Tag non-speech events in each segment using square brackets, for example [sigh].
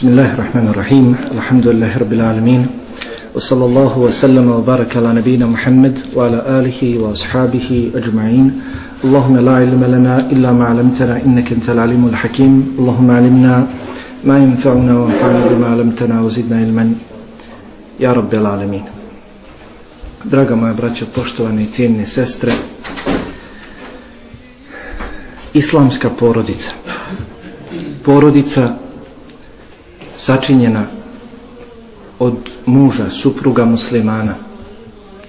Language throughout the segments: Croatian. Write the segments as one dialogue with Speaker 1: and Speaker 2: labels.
Speaker 1: بسم الله الرحمن الرحيم الحمد لله رب العالمين وصلى الله وسلم وبارك على نبينا محمد وعلى آله وأصحابه أجمعين اللهم لا علم لنا إلا ما علمتنا إنك أنت العليم الحكيم اللهم علمنا ما ينفعنا وانفعنا بما علمتنا وزدنا علما يا رب العالمين Draga moja braćo, poštovane i cijenine sestre, islamska porodica. Porodica sačinjena od muža, supruga muslimana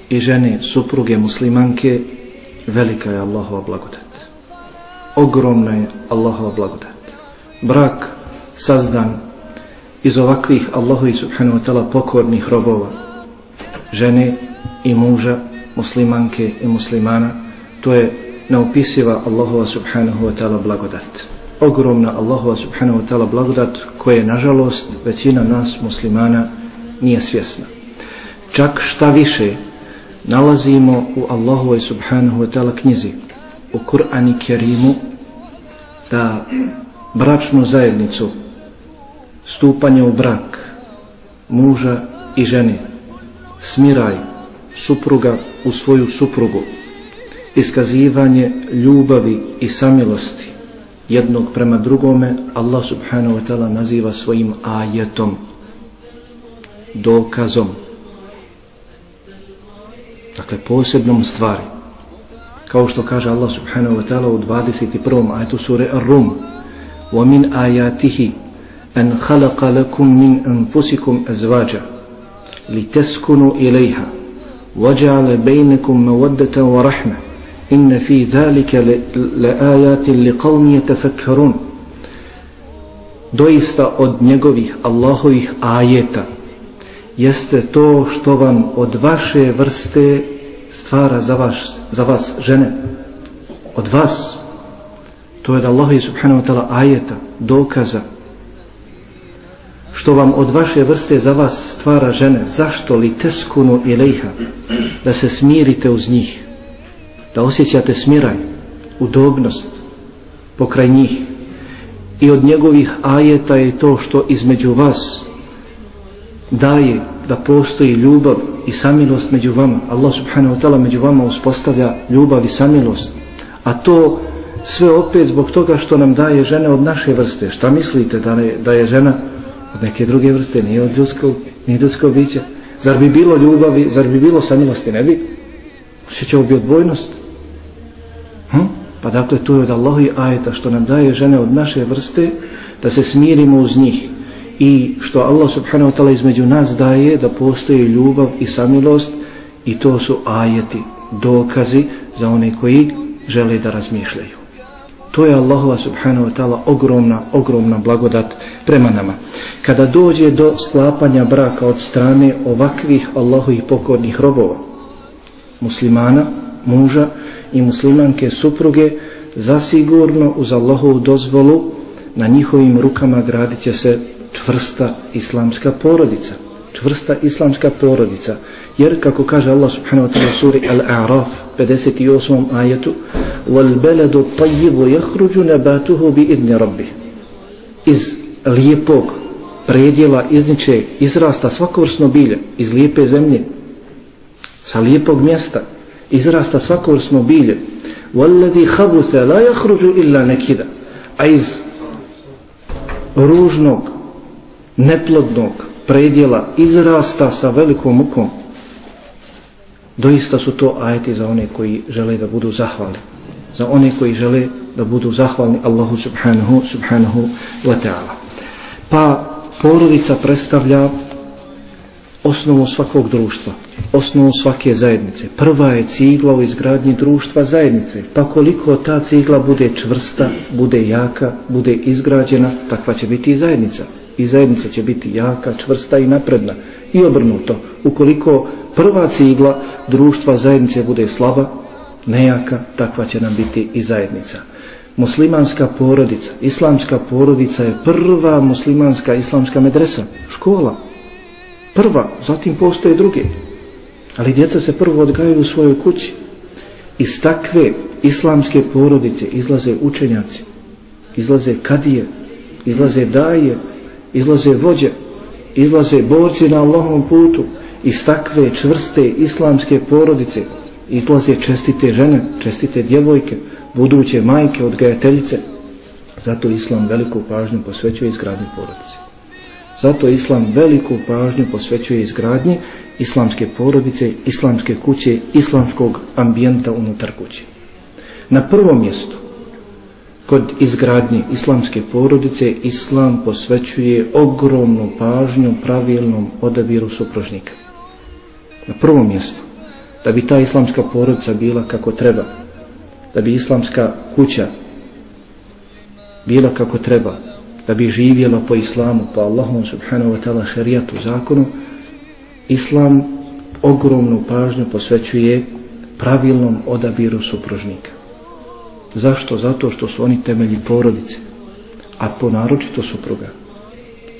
Speaker 1: i žene, supruge muslimanke, velika je Allahova blagodat. Ogromna je Allahova blagodat. Brak sazdan iz ovakvih Allahovi subhanahu wa ta'ala pokornih robova, žene i muža, muslimanke i muslimana, to je neopisiva Allahova subhanahu wa ta'ala blagodat. Ogromna Allahova subhanahu wa ta'ala blagodat koje nažalost većina nas muslimana nije svjesna. Čak šta više nalazimo u Allahovoj subhanahu wa ta'ala knjizi, u Kur'ani Kerimu, da bračnu zajednicu, stupanje u brak, muža i žene, smiraj supruga u svoju suprugu, iskazivanje ljubavi i samilosti jednog prema drugome, Allah subhanahu wa ta'ala naziva svojim ajetom, dokazom. Dakle, posebnom stvari. Kao što kaže Allah subhanahu wa ta'ala u 21. ajetu sure Ar-Rum وَمِنْ آيَاتِهِ أَنْ خَلَقَ لَكُمْ مِنْ أَنفُسِكُمْ أَزْوَاجًا لِتَسْكُنُوا إِلَيْهَا وَجَعَلَ بَيْنَكُمْ مَوَدَّةً وَرَحْمَةً inne fi zalike le ajati li qavmi tefekkerun doista od njegovih Allahovih ajeta jeste to što vam od vaše vrste stvara za, vaš, za vas žene. Od vas. To je da Allah subhanahu wa ta'ala ajeta dokaza. Što vam od vaše vrste za vas stvara žene. Zašto? Li teskunu ilaiha da se smirite uz njih. Da osjećate smiraj, udobnost pokraj njih. I od njegovih ajeta je to što između vas daje da postoji ljubav i samilost među vama. Allah subhanahu wa ta'ala među vama uspostavlja ljubav i samilost. A to sve opet zbog toga što nam daje žene od naše vrste. Šta mislite da je, da je žena od neke druge vrste, nije od ljudskog, nije ljudskog bića? Zar bi bilo ljubavi, zar bi bilo samilosti? Ne bi. Osjećao bi odbojnost. Hm? Pa dakle to je od Allahi ajeta što nam daje žene od naše vrste da se smirimo uz njih i što Allah subhanahu wa ta'ala između nas daje da postoji ljubav i samilost i to su ajeti, dokazi za one koji žele da razmišljaju. To je Allahova subhanahu wa ta'ala ogromna, ogromna blagodat prema nama. Kada dođe do sklapanja braka od strane ovakvih Allahovih pokornih robova, muslimana, muža i muslimanke supruge, zasigurno uz Allahovu dozvolu na njihovim rukama gradit će se čvrsta islamska porodica. Čvrsta islamska porodica. Jer kako kaže Allah subhanahu wa ta'ala suri Al-A'raf 58. ajetu وَالْبَلَدُ الطَّيِّبُ يَخْرُجُ نَبَاتُهُ بِإِذْنِ رَبِّهِ Iz lijepog predjela izniče izrasta svakovrsno bilje iz lijepe zemlje sa lijepog mjesta izrasta svakovrsno bilje وَالَّذِي خَبُثَ لَا يَخْرُجُ إِلَّا نَكِدَ a iz ružnog neplodnog predjela izrasta sa velikom mukom doista su to ajeti za one koji žele da budu zahvalni za one koji žele da budu zahvalni Allahu subhanahu subhanahu wa ta'ala pa porodica predstavlja osnovu svakog društva osnovu svake zajednice. Prva je cigla u izgradnji društva zajednice. Pa koliko ta cigla bude čvrsta bude jaka, bude izgrađena takva će biti i zajednica. I zajednica će biti jaka, čvrsta i napredna. I obrnuto ukoliko prva cigla društva zajednice bude slaba nejaka, takva će nam biti i zajednica. Muslimanska porodica islamska porodica je prva muslimanska islamska medresa škola. Prva, zatim postoje druge ali djeca se prvo odgajaju u svojoj kući iz takve islamske porodice izlaze učenjaci izlaze kadije izlaze daje izlaze vođe, izlaze borci na Allahom putu, iz takve čvrste islamske porodice, izlaze čestite žene, čestite djevojke, buduće majke, odgajateljice. Zato Islam veliku pažnju posvećuje izgradnji porodice. Zato Islam veliku pažnju posvećuje izgradnji islamske porodice, islamske kuće, islamskog ambijenta unutar kuće. Na prvom mjestu, kod izgradnje islamske porodice, Islam posvećuje ogromnu pažnju pravilnom odabiru supružnika. Na prvom mjestu, da bi ta islamska porodica bila kako treba, da bi islamska kuća bila kako treba, da bi živjela po islamu, po Allahom subhanahu wa ta'ala šarijatu zakonu, islam ogromnu pažnju posvećuje pravilnom odabiru supružnika. Zašto? Zato što su oni temelji porodice, a po naročito supruga.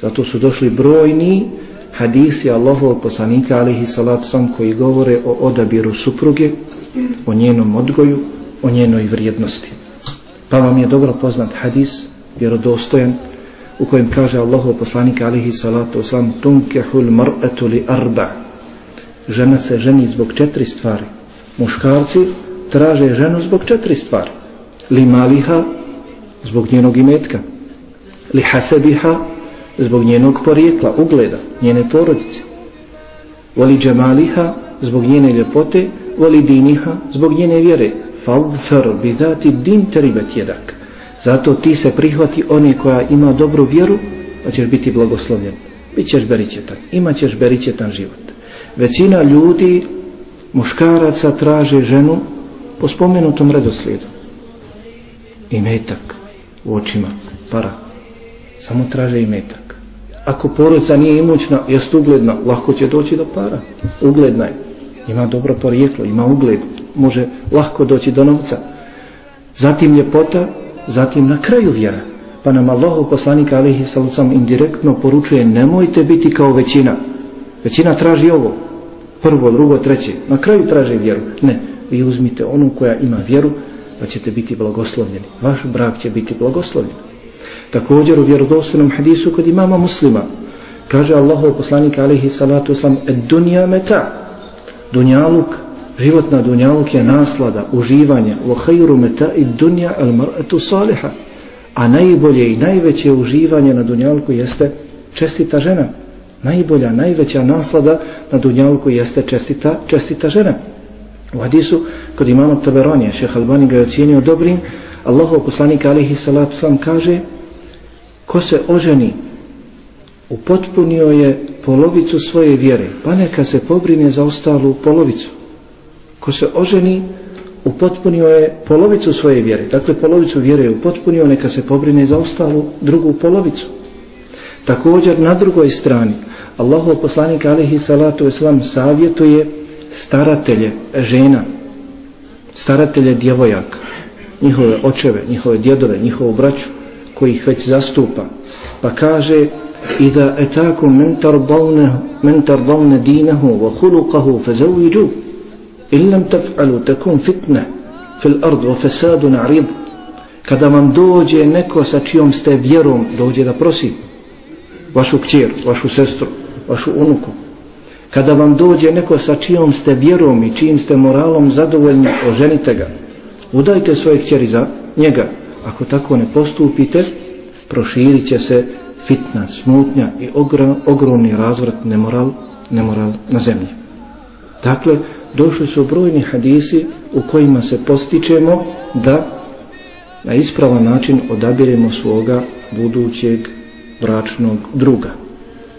Speaker 1: Zato su došli brojni hadisi Allahovog poslanika alihi salatu sam koji govore o odabiru supruge, o njenom odgoju, o njenoj vrijednosti. Pa vam je dobro poznat hadis, vjerodostojan, u kojem kaže Allahov poslanik alihi salatu sam tunkehul mar'atu li arba. Žena se ženi zbog četiri stvari. Muškarci traže ženu zbog četiri stvari. Li maliha zbog njenog imetka. Li hasebiha zbog njenog porijekla, ugleda, njene porodice. Voli džemaliha zbog njene ljepote voli diniha zbog njene vjere. Fadfar bidati din teribet jedak zato ti se prihvati one koja ima dobru vjeru pa ćeš biti blagoslovljen. Bit ćeš beričetan, imat ćeš beričetan život. Većina ljudi muškaraca traže ženu po spomenutom redoslijedu. I metak u očima para. Samo traže i metak. Ako porodica nije imućna jest ugledna, lahko će doći do para. Ugledna je. Ima dobro porijeklo, ima ugled. Može lahko doći do novca. Zatim ljepota zatim na kraju vjera. Pa nam Allahov poslanik alihi sallam indirektno poručuje nemojte biti kao većina. Većina traži ovo. Prvo, drugo, treće. Na kraju traži vjeru. Ne, vi uzmite onu koja ima vjeru pa ćete biti blagoslovljeni. Vaš brak će biti blagoslovljen. Također u vjerodostojnom hadisu kod imama muslima kaže Allahov poslanik alihi salatu ed dunja meta dunjaluk Život na dunjaluk je naslada, uživanje. Wa khayru mata'i dunya al-mar'atu salihah. A najbolje i najveće uživanje na dunjalku jeste čestita žena. Najbolja, najveća naslada na dunjalku jeste čestita, čestita žena. U hadisu, kod imama Taberonija, šeha Albani ga je ocijenio dobrim, Allahov poslanik alihi salatu sam kaže, ko se oženi, upotpunio je polovicu svoje vjere, pa neka se pobrine za ostalu polovicu ko se oženi upotpunio je polovicu svoje vjere. Dakle polovicu vjere je upotpunio neka se pobrine za ostalu drugu polovicu. Također na drugoj strani Allahov poslanik alihi salatu islam savjetuje staratelje žena staratelje djevojaka njihove očeve, njihove djedove njihovu braću koji ih već zastupa. Pa kaže i da etaku mentar davne dinahu wa hulukahu fezavujuđu in lam taf'alu takun fitna fil ard wa fasadun 'arid. Kada vam dođe neko sa čijom ste vjerom dođe da prosi. Vašu kćer, vašu sestru, vašu unuku. Kada vam dođe neko sa čijom ste vjerom i čijim ste moralom zadovoljni oženite ga. Udajte svoje kćeri za njega. Ako tako ne postupite proširit će se fitna, smutnja i ogromni razvrat nemoral, nemoral na zemlji dakle došli su brojni hadisi u kojima se postičemo da na ispravan način odabiremo svoga budućeg bračnog druga.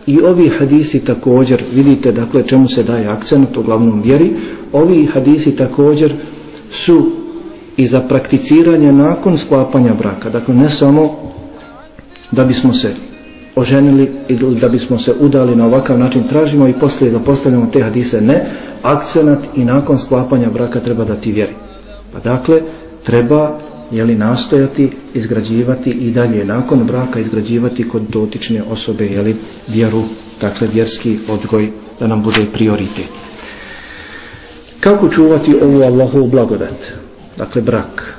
Speaker 1: I ovi hadisi također, vidite dakle čemu se daje akcent u glavnom vjeri, ovi hadisi također su i za prakticiranje nakon sklapanja braka. Dakle, ne samo da bismo se oženili ili da bismo se udali na ovakav način tražimo i poslije da postavljamo te hadise ne, akcenat i nakon sklapanja braka treba da ti vjeri. Pa dakle treba jeli nastojati izgrađivati i dalje nakon braka izgrađivati kod dotične osobe jeli vjeru dakle vjerski odgoj da nam bude prioritet. Kako čuvati ovu Allahovu blagodat? Dakle brak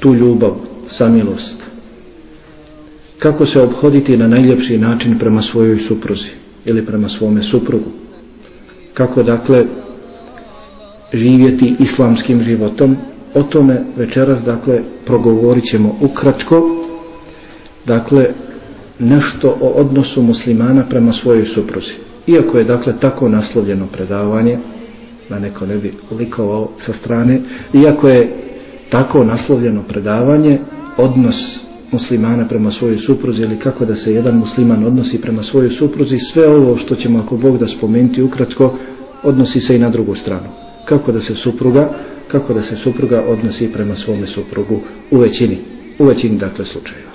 Speaker 1: tu ljubav samilost kako se obhoditi na najljepši način prema svojoj supruzi ili prema svome suprugu. Kako dakle živjeti islamskim životom, o tome večeras dakle progovorit ćemo ukratko, dakle nešto o odnosu muslimana prema svojoj supruzi. Iako je dakle tako naslovljeno predavanje, da neko ne bi likovao sa strane, iako je tako naslovljeno predavanje, odnos muslimana prema svojoj supruzi ili kako da se jedan musliman odnosi prema svojoj supruzi, sve ovo što ćemo ako Bog da spomenuti ukratko, odnosi se i na drugu stranu. Kako da se supruga, kako da se supruga odnosi prema svome suprugu u većini, u većini dakle slučajeva.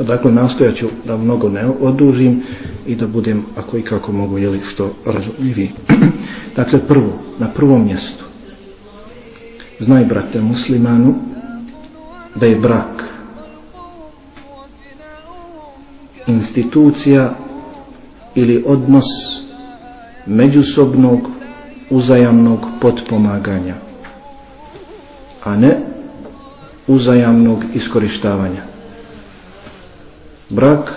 Speaker 1: Dakle, nastojat ću da mnogo ne odužim i da budem, ako i kako mogu, jeli što razumljivi. [clears throat] dakle, prvo, na prvom mjestu, znaj, brate muslimanu, da je brak institucija ili odnos međusobnog uzajamnog potpomaganja, a ne uzajamnog iskorištavanja. Brak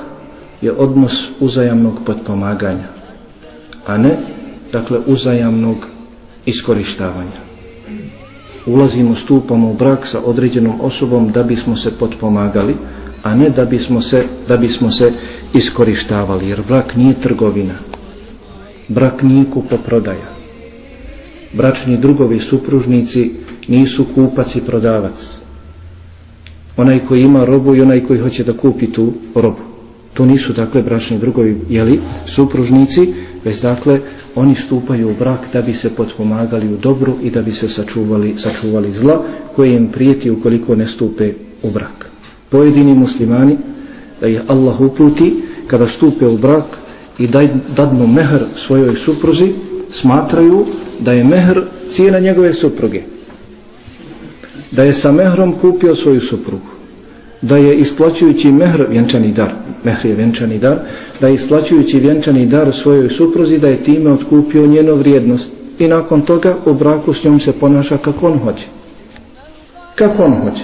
Speaker 1: je odnos uzajamnog potpomaganja, a ne, dakle, uzajamnog iskorištavanja. Ulazimo, stupamo u brak sa određenom osobom da bismo se potpomagali, a ne da bismo se, da bismo se iskorištavali, jer brak nije trgovina. Brak nije kupoprodaja. Bračni drugovi supružnici nisu kupac i prodavac. Onaj koji ima robu i onaj koji hoće da kupi tu robu. To nisu dakle bračni drugovi, jeli, supružnici, već dakle oni stupaju u brak da bi se potpomagali u dobru i da bi se sačuvali, sačuvali zla koje im prijeti ukoliko ne stupe u brak. Pojedini muslimani da ih Allah uputi kada stupe u brak i daj, dadnu mehr svojoj supruzi smatraju da je mehr cijena njegove supruge. Da je sa mehrom kupio svoju suprugu. Da je isplaćujući mehr vjenčani dar mehr je vjenčani dar da je isplaćujući vjenčani dar svojoj supruzi da je time otkupio njenu vrijednost. I nakon toga u braku s njom se ponaša kako on hoće. Kako on hoće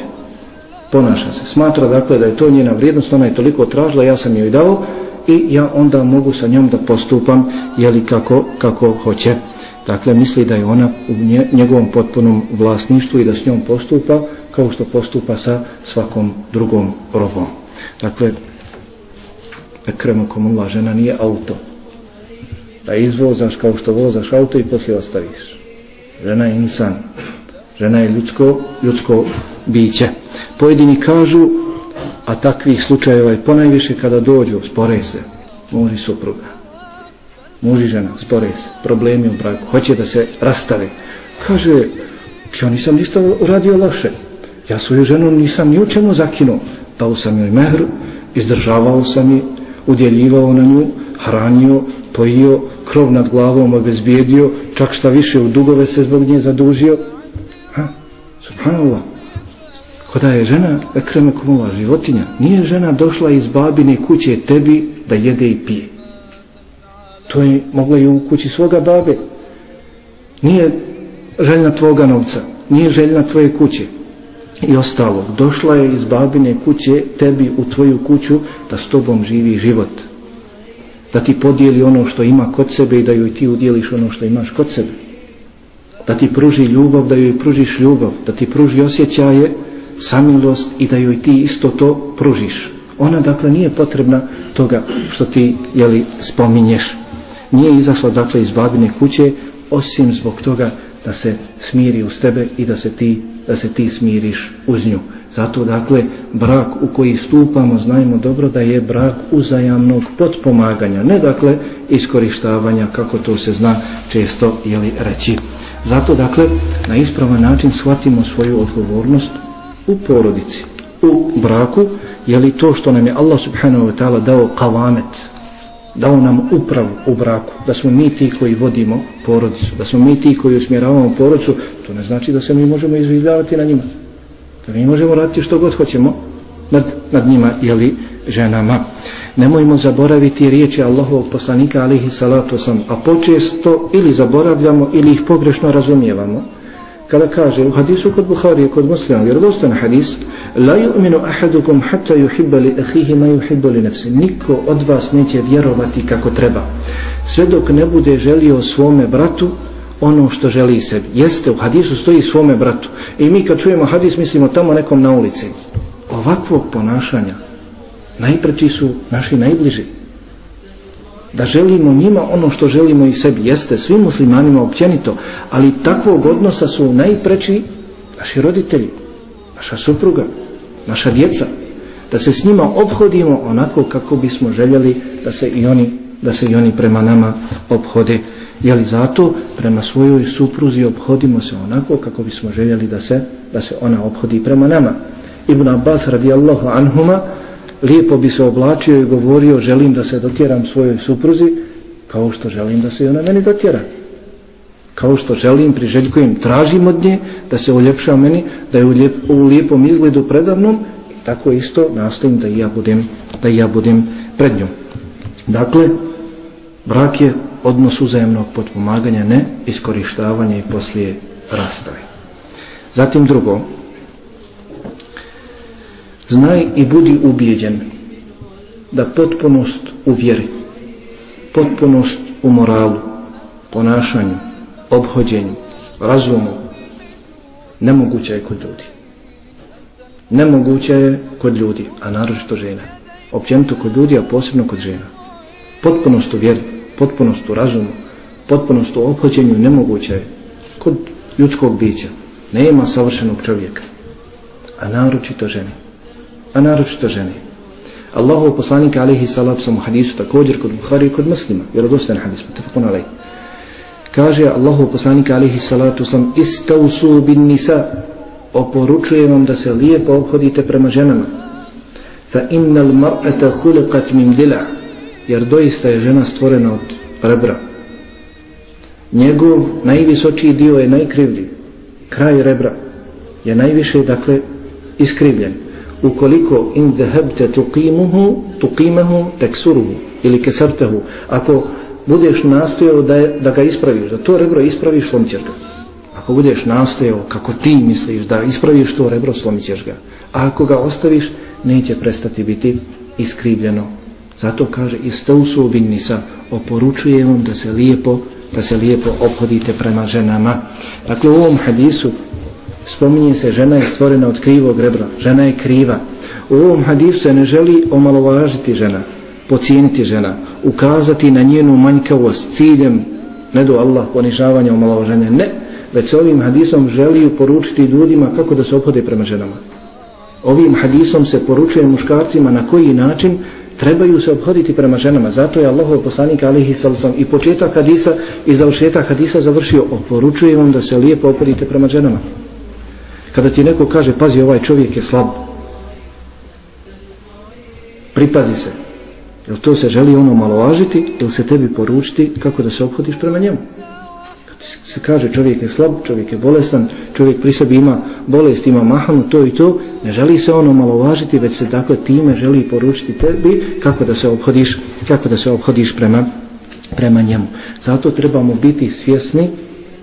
Speaker 1: ponaša se smatra dakle da je to njena vrijednost ona je toliko tražila ja sam joj dao i ja onda mogu sa njom da postupam jeli kako, kako hoće Dakle, misli da je ona u njegovom potpunom vlasništvu i da s njom postupa kao što postupa sa svakom drugom robom. Dakle, ekremo komula, žena nije auto. Da izvozaš kao što vozaš auto i poslije ostaviš. Žena je insan. Žena je ljudsko, ljudsko biće. Pojedini kažu, a takvih slučajeva je ponajviše kada dođu, spore se, muži supruga muž i žena, spore se, problemi u braku, hoće da se rastave. Kaže, ja nisam ništa uradio loše. Ja svoju ženu nisam ni u čemu zakinuo. Dao sam joj mehr, izdržavao sam je, udjeljivao na nju, hranio, pojio, krov nad glavom obezbijedio, čak šta više u dugove se zbog nje zadužio. Ha, subhanallah. Koda je žena ekreme kumula životinja, nije žena došla iz babine kuće tebi da jede i pije. To je mogla i u kući svoga babe. Nije željna tvoga novca, nije željna tvoje kuće i ostalo. Došla je iz babine kuće tebi u tvoju kuću da s tobom živi život. Da ti podijeli ono što ima kod sebe i da joj ti udjeliš ono što imaš kod sebe. Da ti pruži ljubav, da joj pružiš ljubav. Da ti pruži osjećaje, samilost i da joj ti isto to pružiš. Ona dakle nije potrebna toga što ti jeli, spominješ nije izašla dakle iz babine kuće osim zbog toga da se smiri uz tebe i da se ti, da se ti smiriš uz nju. Zato dakle brak u koji stupamo znajmo dobro da je brak uzajamnog potpomaganja, ne dakle iskorištavanja kako to se zna često jeli reći. Zato dakle na ispravan način shvatimo svoju odgovornost u porodici, u braku, je li to što nam je Allah subhanahu wa ta'ala dao kavamet, dao nam upravu u braku, da smo mi ti koji vodimo porodicu, da smo mi ti koji usmjeravamo porodicu, to ne znači da se mi možemo izživljavati na njima. Da mi možemo raditi što god hoćemo nad, nad njima ili ženama. Nemojmo zaboraviti riječi Allahovog poslanika alihi salatu sam, a počesto ili zaboravljamo ili ih pogrešno razumijevamo. Kada kaže u hadisu kod Buharije, kod muslima, vjerodostan hadis, la yu'minu ahadukum hatta yuhibba li ahihi ma yuhibba li nafsi. Niko od vas neće vjerovati kako treba. Sve dok ne bude želio svome bratu ono što želi sebi. Jeste, u hadisu stoji svome bratu. I mi kad čujemo hadis mislimo tamo nekom na ulici. Ovakvog ponašanja najpreći su naši najbliži da želimo njima ono što želimo i sebi. Jeste svim muslimanima općenito ali takvog odnosa su najpreći naši roditelji naša supruga, naša djeca. Da se s njima obhodimo onako kako bismo željeli da se i oni, da se i oni prema nama obhode. Li zato prema svojoj supruzi obhodimo se onako kako bismo željeli da se, da se ona obhodi prema nama? Ibn Abbas radijallahu anhuma lijepo bi se oblačio i govorio želim da se dotjeram svojoj supruzi kao što želim da se ona meni dotjera kao što želim, priželjkujem, tražim od nje da se uljepša meni, da je u, lijep, u lijepom izgledu predavnom tako isto nastojim da i ja budem, da i ja budem pred njom. Dakle, brak je odnos uzajemnog potpomaganja, ne iskorištavanja i poslije rastave. Zatim drugo, Znaj i budi ubijeđen da potpunost u vjeri, potpunost u moralu, ponašanju, obhođenju, razumu, nemoguća je kod ljudi. Nemoguća je kod ljudi, a naročito žena. Općenito kod ljudi, a posebno kod žena. Potpunost u vjeri, potpunost u razumu, potpunost u obhođenju nemoguća je kod ljudskog bića. Nema savršenog čovjeka, a naročito žene a naročito žene. Allahov poslanik alihi salat sam u hadisu također kod Buhari i kod muslima, vjerodostan hadis, mutafakun alej. Kaže Allahov poslanik alihi salatu sam istausu bin nisa, oporučujem vam da se lijepo obhodite prema ženama. Fa innal mar'ata khuliqat min dila, jer doista je žena stvorena od rebra. Njegov najvisočiji dio je najkrivlji, kraj rebra je najviše, dakle, iskrivljen ukoliko in zahabte tuqimuhu tuqimahu taksuruhu ili kesartahu. Ako budeš nastojao da, da ga ispraviš da to rebro ispraviš slomit ako budeš nastojao kako ti misliš da ispraviš to rebro slomit ga. A ako ga ostaviš neće prestati biti iskrivljeno. Zato kaže istausu bin nisa oporučujem vam da se lijepo da se lijepo obhodite prema ženama. Dakle u ovom hadisu spominje se žena je stvorena od krivog rebra, žena je kriva. U ovom hadisu se ne želi omalovažiti žena, pocijeniti žena, ukazati na njenu manjkavost ciljem, ne do Allah, ponižavanja, omalovažanja, ne, već se ovim hadisom želi poručiti ljudima kako da se obhode prema ženama. Ovim hadisom se poručuje muškarcima na koji način trebaju se obhoditi prema ženama. Zato je Allahov poslanik alihi sallam i početak hadisa i završetak hadisa završio oporučuje vam da se lijepo obhodite prema ženama. Kada ti neko kaže, pazi ovaj čovjek je slab. Pripazi se. Jel to se želi ono malovažiti ili se tebi poručiti kako da se obhodiš prema njemu? Kad se kaže čovjek je slab, čovjek je bolestan, čovjek pri sebi ima bolest, ima mahanu, to i to, ne želi se ono malovažiti, već se dakle time želi poručiti tebi kako da se obhodiš, kako da se obhodiš prema, prema njemu. Zato trebamo biti svjesni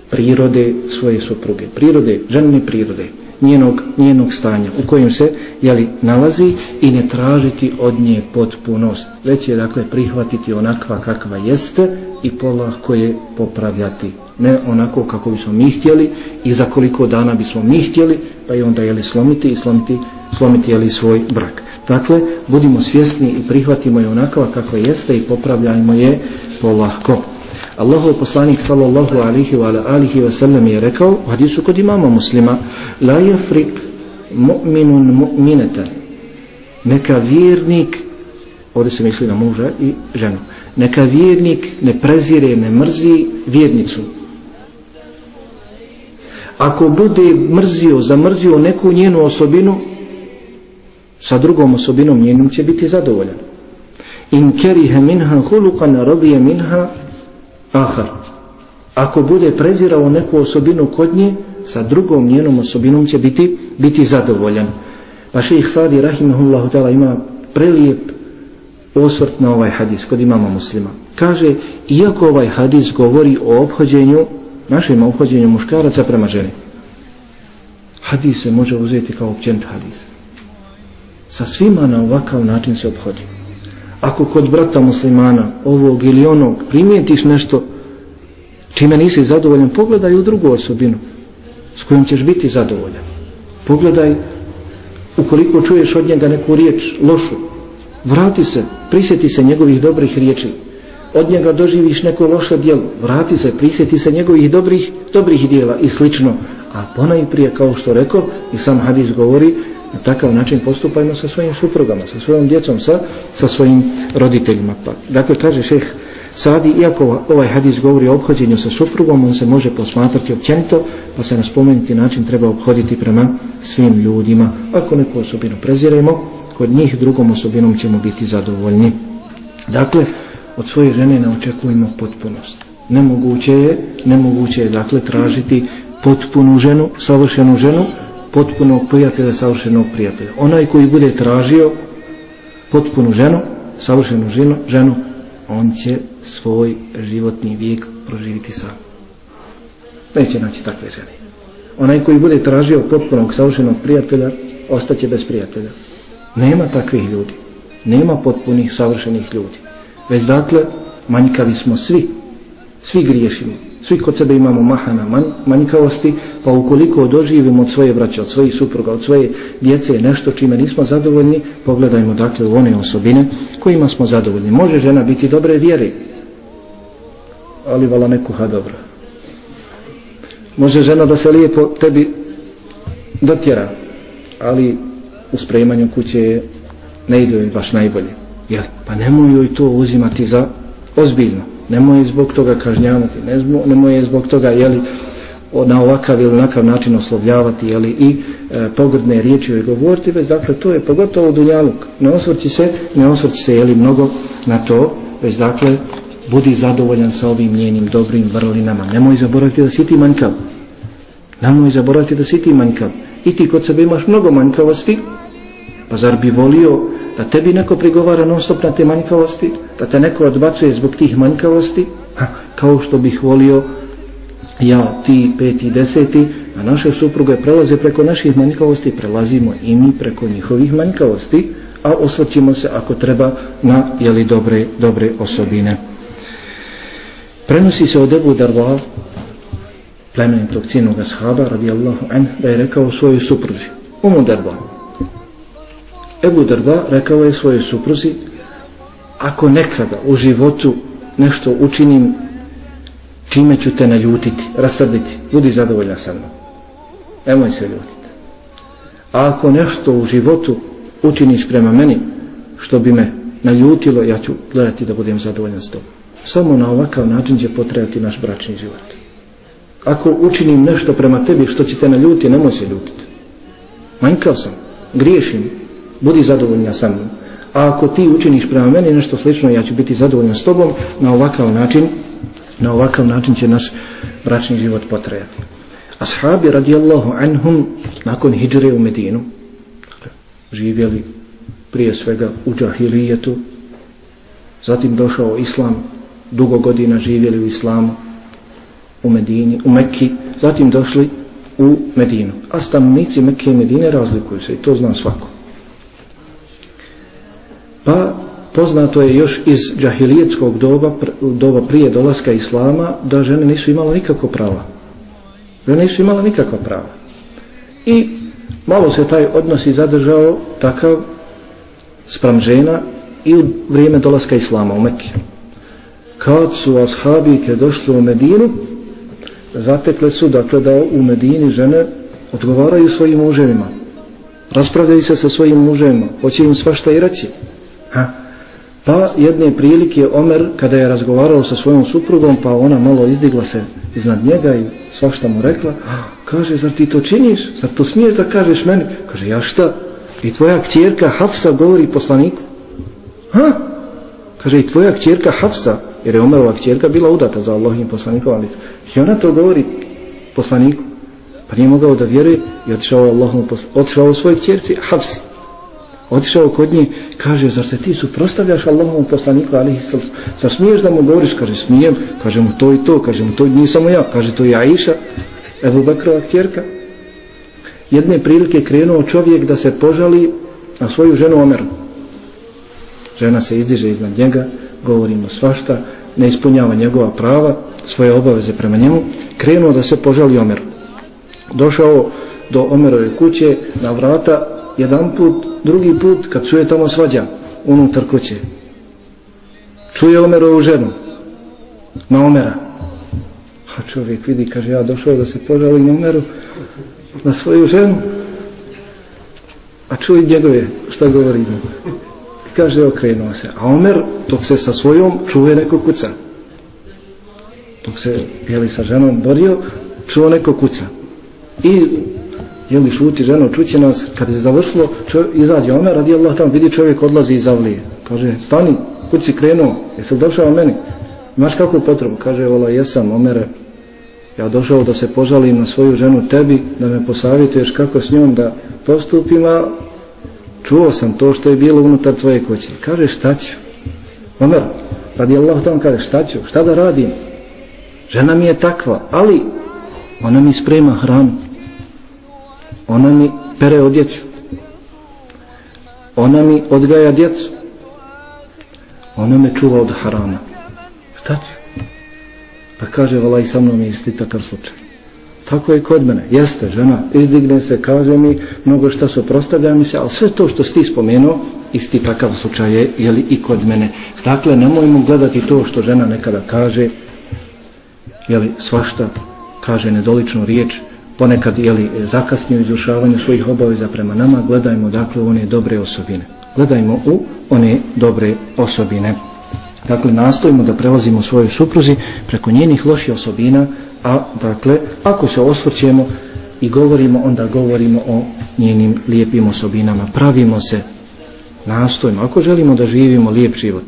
Speaker 1: prirode svoje supruge, prirode, ženine prirode, njenog, njenog stanja u kojem se jeli, nalazi i ne tražiti od nje potpunost. Već je dakle prihvatiti onakva kakva jeste i polako je popravljati. Ne onako kako bismo mi htjeli i za koliko dana bismo mi htjeli, pa i onda jeli slomiti i slomiti, slomiti jeli svoj brak. Dakle, budimo svjesni i prihvatimo je onakva kakva jeste i popravljajmo je polako. Allahov poslanik sallallahu alihi wa alihi wa sallam je rekao u hadisu kod imama muslima la jafrik mu'minun mu'minatan. Neka vjernik ovdje se misli na muža i ženu neka vjernik ne prezire ne mrzi vjernicu. Ako bude mrzio zamrzio neku njenu osobinu sa drugom osobinom njenom će biti zadovoljan. In keriha minha hulukan radije minha ahar. Ako bude prezirao neku osobinu kod nje, sa drugom njenom osobinom će biti, biti zadovoljan. Pa šeih Sadi rahimahullahu ta'ala ima prelijep osvrt na ovaj hadis kod imama muslima. Kaže, iako ovaj hadis govori o obhođenju, našem obhođenju muškaraca prema ženi, Hadis se može uzeti kao općenit hadis. Sa svima na ovakav način se obhodi. Ako kod brata muslimana ovog ili onog primijetiš nešto čime nisi zadovoljan, pogledaj u drugu osobinu s kojom ćeš biti zadovoljan. Pogledaj ukoliko čuješ od njega neku riječ lošu, vrati se, prisjeti se njegovih dobrih riječi. Od njega doživiš neko loše djelo, vrati se, prisjeti se njegovih dobrih, dobrih dijela i slično. A ponajprije, kao što rekao, i sam hadis govori, na takav način postupajmo sa svojim suprugama, sa svojom djecom, sa, sa svojim roditeljima. Pa, dakle, kaže šeh Sadi, iako ovaj hadis govori o obhođenju sa suprugom, on se može posmatrati općenito, pa se na spomenuti način treba obhoditi prema svim ljudima. Ako neku osobinu preziremo, kod njih drugom osobinom ćemo biti zadovoljni. Dakle, od svoje žene ne očekujemo potpunost. Nemoguće je, nemoguće je dakle tražiti potpunu ženu, savršenu ženu, potpunog prijatelja, savršenog prijatelja. Onaj koji bude tražio potpunu ženu, savršenu ženu, ženu on će svoj životni vijek proživiti sam. Neće naći takve žene. Onaj koji bude tražio potpunog savršenog prijatelja, ostaće bez prijatelja. Nema takvih ljudi. Nema potpunih savršenih ljudi. Već dakle, manjkavi smo svi. Svi griješimo. Svi kod sebe imamo mahana man, manjkavosti, pa ukoliko doživimo od svoje braće, od svojih supruga, od svoje djece nešto čime nismo zadovoljni, pogledajmo dakle u one osobine kojima smo zadovoljni. Može žena biti dobre vjere, ali vala ne kuha dobro. Može žena da se lijepo tebi dotjera, ali u spremanju kuće ne ide baš najbolje. Jer, pa nemoj joj to uzimati za ozbiljno. Nemoj zbog toga kažnjavati, nemoj zbog toga jeli, na ovakav ili nakav način oslovljavati jeli, i e, pogrdne riječi joj govoriti, već dakle to je pogotovo dunjaluk. Ne osvrći se, ne osvrći se jeli, mnogo na to, već dakle budi zadovoljan sa ovim njenim dobrim vrlinama. Nemoj zaboraviti da si ti manjkav. Nemoj zaboraviti da si ti manjkav. I ti kod sebe imaš mnogo manjkavosti, pa zar bi volio da tebi neko prigovara non stop na te manjkavosti, da te neko odbacuje zbog tih manjkavosti, ha, kao što bih volio ja, ti, peti, deseti, a naše supruge prelaze preko naših manjkavosti, prelazimo i mi preko njihovih manjkavosti, a osvrćimo se ako treba na jeli, dobre, dobre osobine. Prenosi se od Ebu Darva, plemenitog cijenog ashaba, radijallahu an, da je rekao svojoj supruzi, Umu Darva, Ebu Darda rekao je svojoj supruzi ako nekada u životu nešto učinim čime ću te naljutiti, rasrditi, budi zadovoljna sa mnom. Nemoj se ljutiti. A ako nešto u životu učiniš prema meni što bi me naljutilo, ja ću gledati da budem zadovoljan s tobom. Samo na ovakav način će potrebati naš bračni život. Ako učinim nešto prema tebi što će te naljutiti, nemoj se ljutiti. Manjkav sam, griješim, budi zadovoljna sa mnom. A ako ti učiniš prema meni nešto slično, ja ću biti zadovoljan s tobom, na ovakav način, na ovakav način će naš bračni život potrajati. Ashabi radijallahu anhum nakon hijđre u Medinu živjeli prije svega u džahilijetu zatim došao islam dugo godina živjeli u islamu u Medini, u Mekki zatim došli u Medinu a stanovnici Mekke i Medine razlikuju se i to zna svako Pa poznato je još iz džahilijetskog doba, doba prije dolaska Islama, da žene nisu imala nikako prava. Žene nisu imala nikakva prava. I malo se taj odnos i zadržao takav spram žena i u vrijeme dolaska Islama u Mekke. Kad su ashabike došli u Medinu, zatekle su dakle da u Medini žene odgovaraju svojim muževima. Raspravljaju se sa svojim muževima. Hoće im svašta i reći. Ha? Pa jedne prilike Omer kada je razgovarao sa svojom suprugom pa ona malo izdigla se iznad njega i svašta mu rekla kaže zar ti to činiš? Zar to smiješ da kažeš meni? Kaže ja šta? I tvoja kćerka Hafsa govori poslaniku. Ha? Kaže i tvoja kćerka Hafsa jer je Omerova kćerka bila udata za Allahim poslanikom ali i ona to govori poslaniku. Pa nije mogao da vjeruje i otišao Allahom otišao u svojoj kćerci Hafsi otišao kod nje, kaže, zar se ti suprostavljaš Allahovom poslaniku, ali zar smiješ da mu govoriš? Kaže, smijem, kaže mu to i to, kaže mu to nisam ja, kaže to je Aisha, Ebu Bakrova ktjerka. jedne prilike krenuo čovjek da se požali na svoju ženu Omer. Žena se izdiže iznad njega, govorimo svašta, ne ispunjava njegova prava, svoje obaveze prema njemu, krenuo da se požali Omer. Došao do Omerove kuće, na vrata, jedan put, drugi put, kad čuje tamo svađa, unutar kuće. Čuje Omerovu ženu, na Omera. A čovjek vidi, kaže, ja došao da se požalim Omeru na svoju ženu, a čuje njegove, šta govori kaže okrenuo se. A Omer, dok se sa svojom čuje neko kuca. Dok se jeli sa ženom borio, čuo neko kuca. I jeli šuti ženo, čuće nas, kad je završilo, čovjek, izađe Omer, radi Allah tamo, vidi čovjek odlazi iz avlije. Kaže, stani, kući krenuo, jesi li došao meni? Imaš kakvu potrebu? Kaže, vola, jesam, Omere, ja došao da se požalim na svoju ženu tebi, da me posavjetuješ kako s njom da postupim, a čuo sam to što je bilo unutar tvoje kuće. Kaže, šta ću? Omer, radi Allah tamo kaže, šta ću? Šta da radim? Žena mi je takva, ali ona mi sprema hranu. Ona mi pere odjeću. Ona mi odgaja djecu. Ona me čuva od harama. Šta ću? Pa kaže, vala i sa mnom je isti takav slučaj. Tako je kod mene. Jeste, žena izdigne se, kaže mi mnogo što suprostavlja mi se, ali sve to što ti spomenuo, isti takav slučaj je jeli, i kod mene. Dakle, nemojmo gledati to što žena nekada kaže, jeli, svašta, kaže nedoličnu riječ, ponekad jeli, zakasnije u izvršavanju svojih obaveza prema nama, gledajmo dakle u one dobre osobine. Gledajmo u one dobre osobine. Dakle, nastojimo da prelazimo svojoj supruzi preko njenih loših osobina, a dakle, ako se osvrćemo i govorimo, onda govorimo o njenim lijepim osobinama. Pravimo se, nastojimo. Ako želimo da živimo lijep život,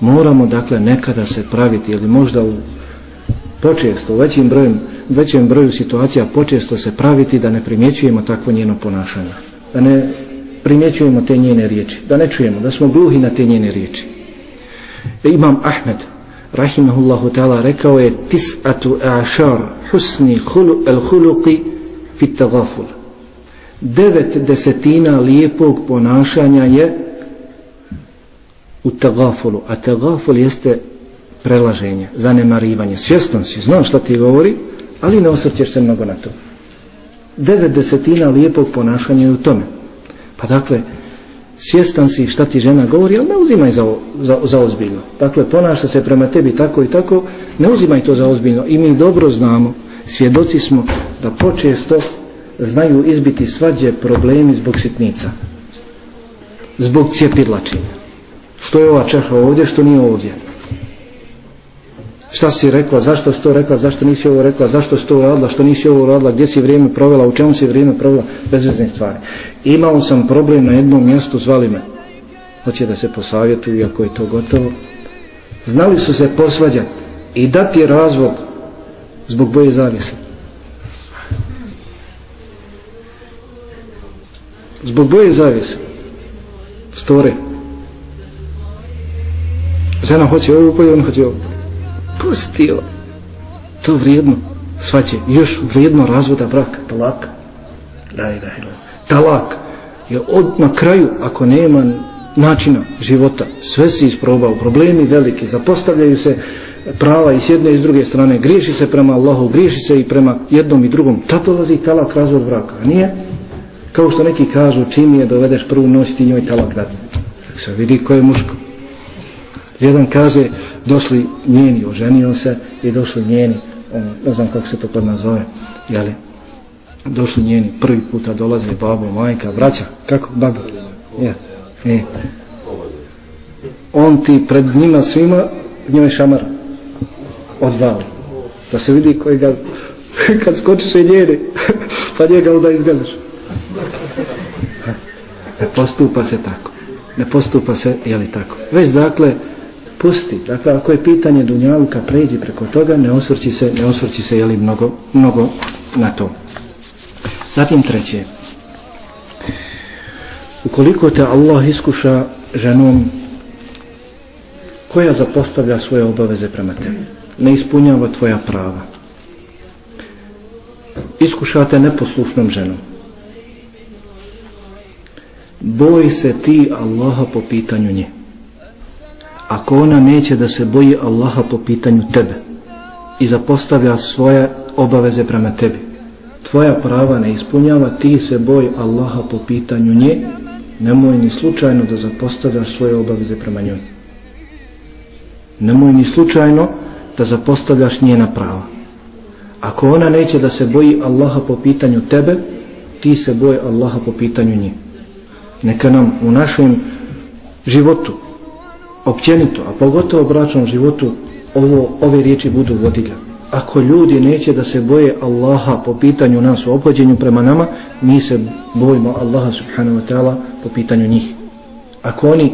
Speaker 1: moramo dakle nekada se praviti ili možda u počesto, u većim broju, većem broju situacija počesto se praviti da ne primjećujemo takvo njeno ponašanje. Da ne primjećujemo te njene riječi. Da ne čujemo, da smo gluhi na te njene riječi. E, imam Ahmed rahimahullahu ta'ala rekao je tis'atu ašar husni hulu, el huluqi fit devet desetina lijepog ponašanja je u tagafulu a tagaful jeste prelaženje, zanemarivanje svjestan si, znam šta ti govori ali ne osvrćeš se mnogo na to devet desetina lijepog ponašanja je u tome pa dakle svjestan si šta ti žena govori, ali ne uzimaj za, za, za ozbiljno. Dakle, ponaša se prema tebi tako i tako, ne uzimaj to za ozbiljno. I mi dobro znamo, svjedoci smo da počesto znaju izbiti svađe problemi zbog sitnica. Zbog cijepidlačenja. Što je ova čeha ovdje, što nije ovdje. Šta si rekla, zašto si to rekla, zašto nisi ovo rekla, zašto si to radila, što nisi ovo radila, gdje si vrijeme provela, u čemu si vrijeme provela, bezvezne stvari. Imao sam problem na jednom mjestu, zvali me. Hoće da se posavjetuju, ako je to gotovo. Znali su se posvađati i dati razvod zbog boje zavise. Zbog boje zavise. Stvore. Žena hoće ovu boju, on hoće ovu pustio to vrijedno svaće, još vrijedno razvoda braka talak. Talak je od na kraju ako nema načina života sve si isprobao, problemi veliki zapostavljaju se prava i s jedne i s druge strane, griješi se prema Allahu griješi se i prema jednom i drugom. Tad dolazi talak razvod braka, a nije? Kao što neki kažu čim je dovedeš prvu noć ti njoj talak dati. Se vidi ko je muško. Jedan kaže došli njeni, oženio se i došli njeni, on, ne znam kako se to kod nas zove, jeli, došli njeni, prvi puta dolaze babo, majka, braća, kako, babo, ja, e. on ti pred njima svima, njoj šamar odvali, da se vidi koji ga, [laughs] kad skočiš i njeni, [laughs] pa njega onda izgledaš. Ne postupa se tako. Ne postupa se, jeli tako. Već dakle, pusti. Dakle, ako je pitanje Dunjaluka, pređi preko toga, ne osvrći se, ne osvrći se, jeli, mnogo, mnogo na to. Zatim treće. Ukoliko te Allah iskuša ženom koja zapostavlja svoje obaveze prema tebi, ne ispunjava tvoja prava, iskušate neposlušnom ženom. Boj se ti Allaha po pitanju nje. Ako ona neće da se boji Allaha po pitanju tebe i zapostavlja svoje obaveze prema tebi, tvoja prava ne ispunjava, ti se boj Allaha po pitanju nje, nemoj ni slučajno da zapostavljaš svoje obaveze prema njoj. Nemoj ni slučajno da zapostavljaš njena prava. Ako ona neće da se boji Allaha po pitanju tebe, ti se boj Allaha po pitanju nje. Neka nam u našem životu, općenito, a pogotovo u bračnom životu, ovo, ove riječi budu vodilja. Ako ljudi neće da se boje Allaha po pitanju nas u obhođenju prema nama, mi se bojimo Allaha subhanahu wa ta'ala po pitanju njih. Ako oni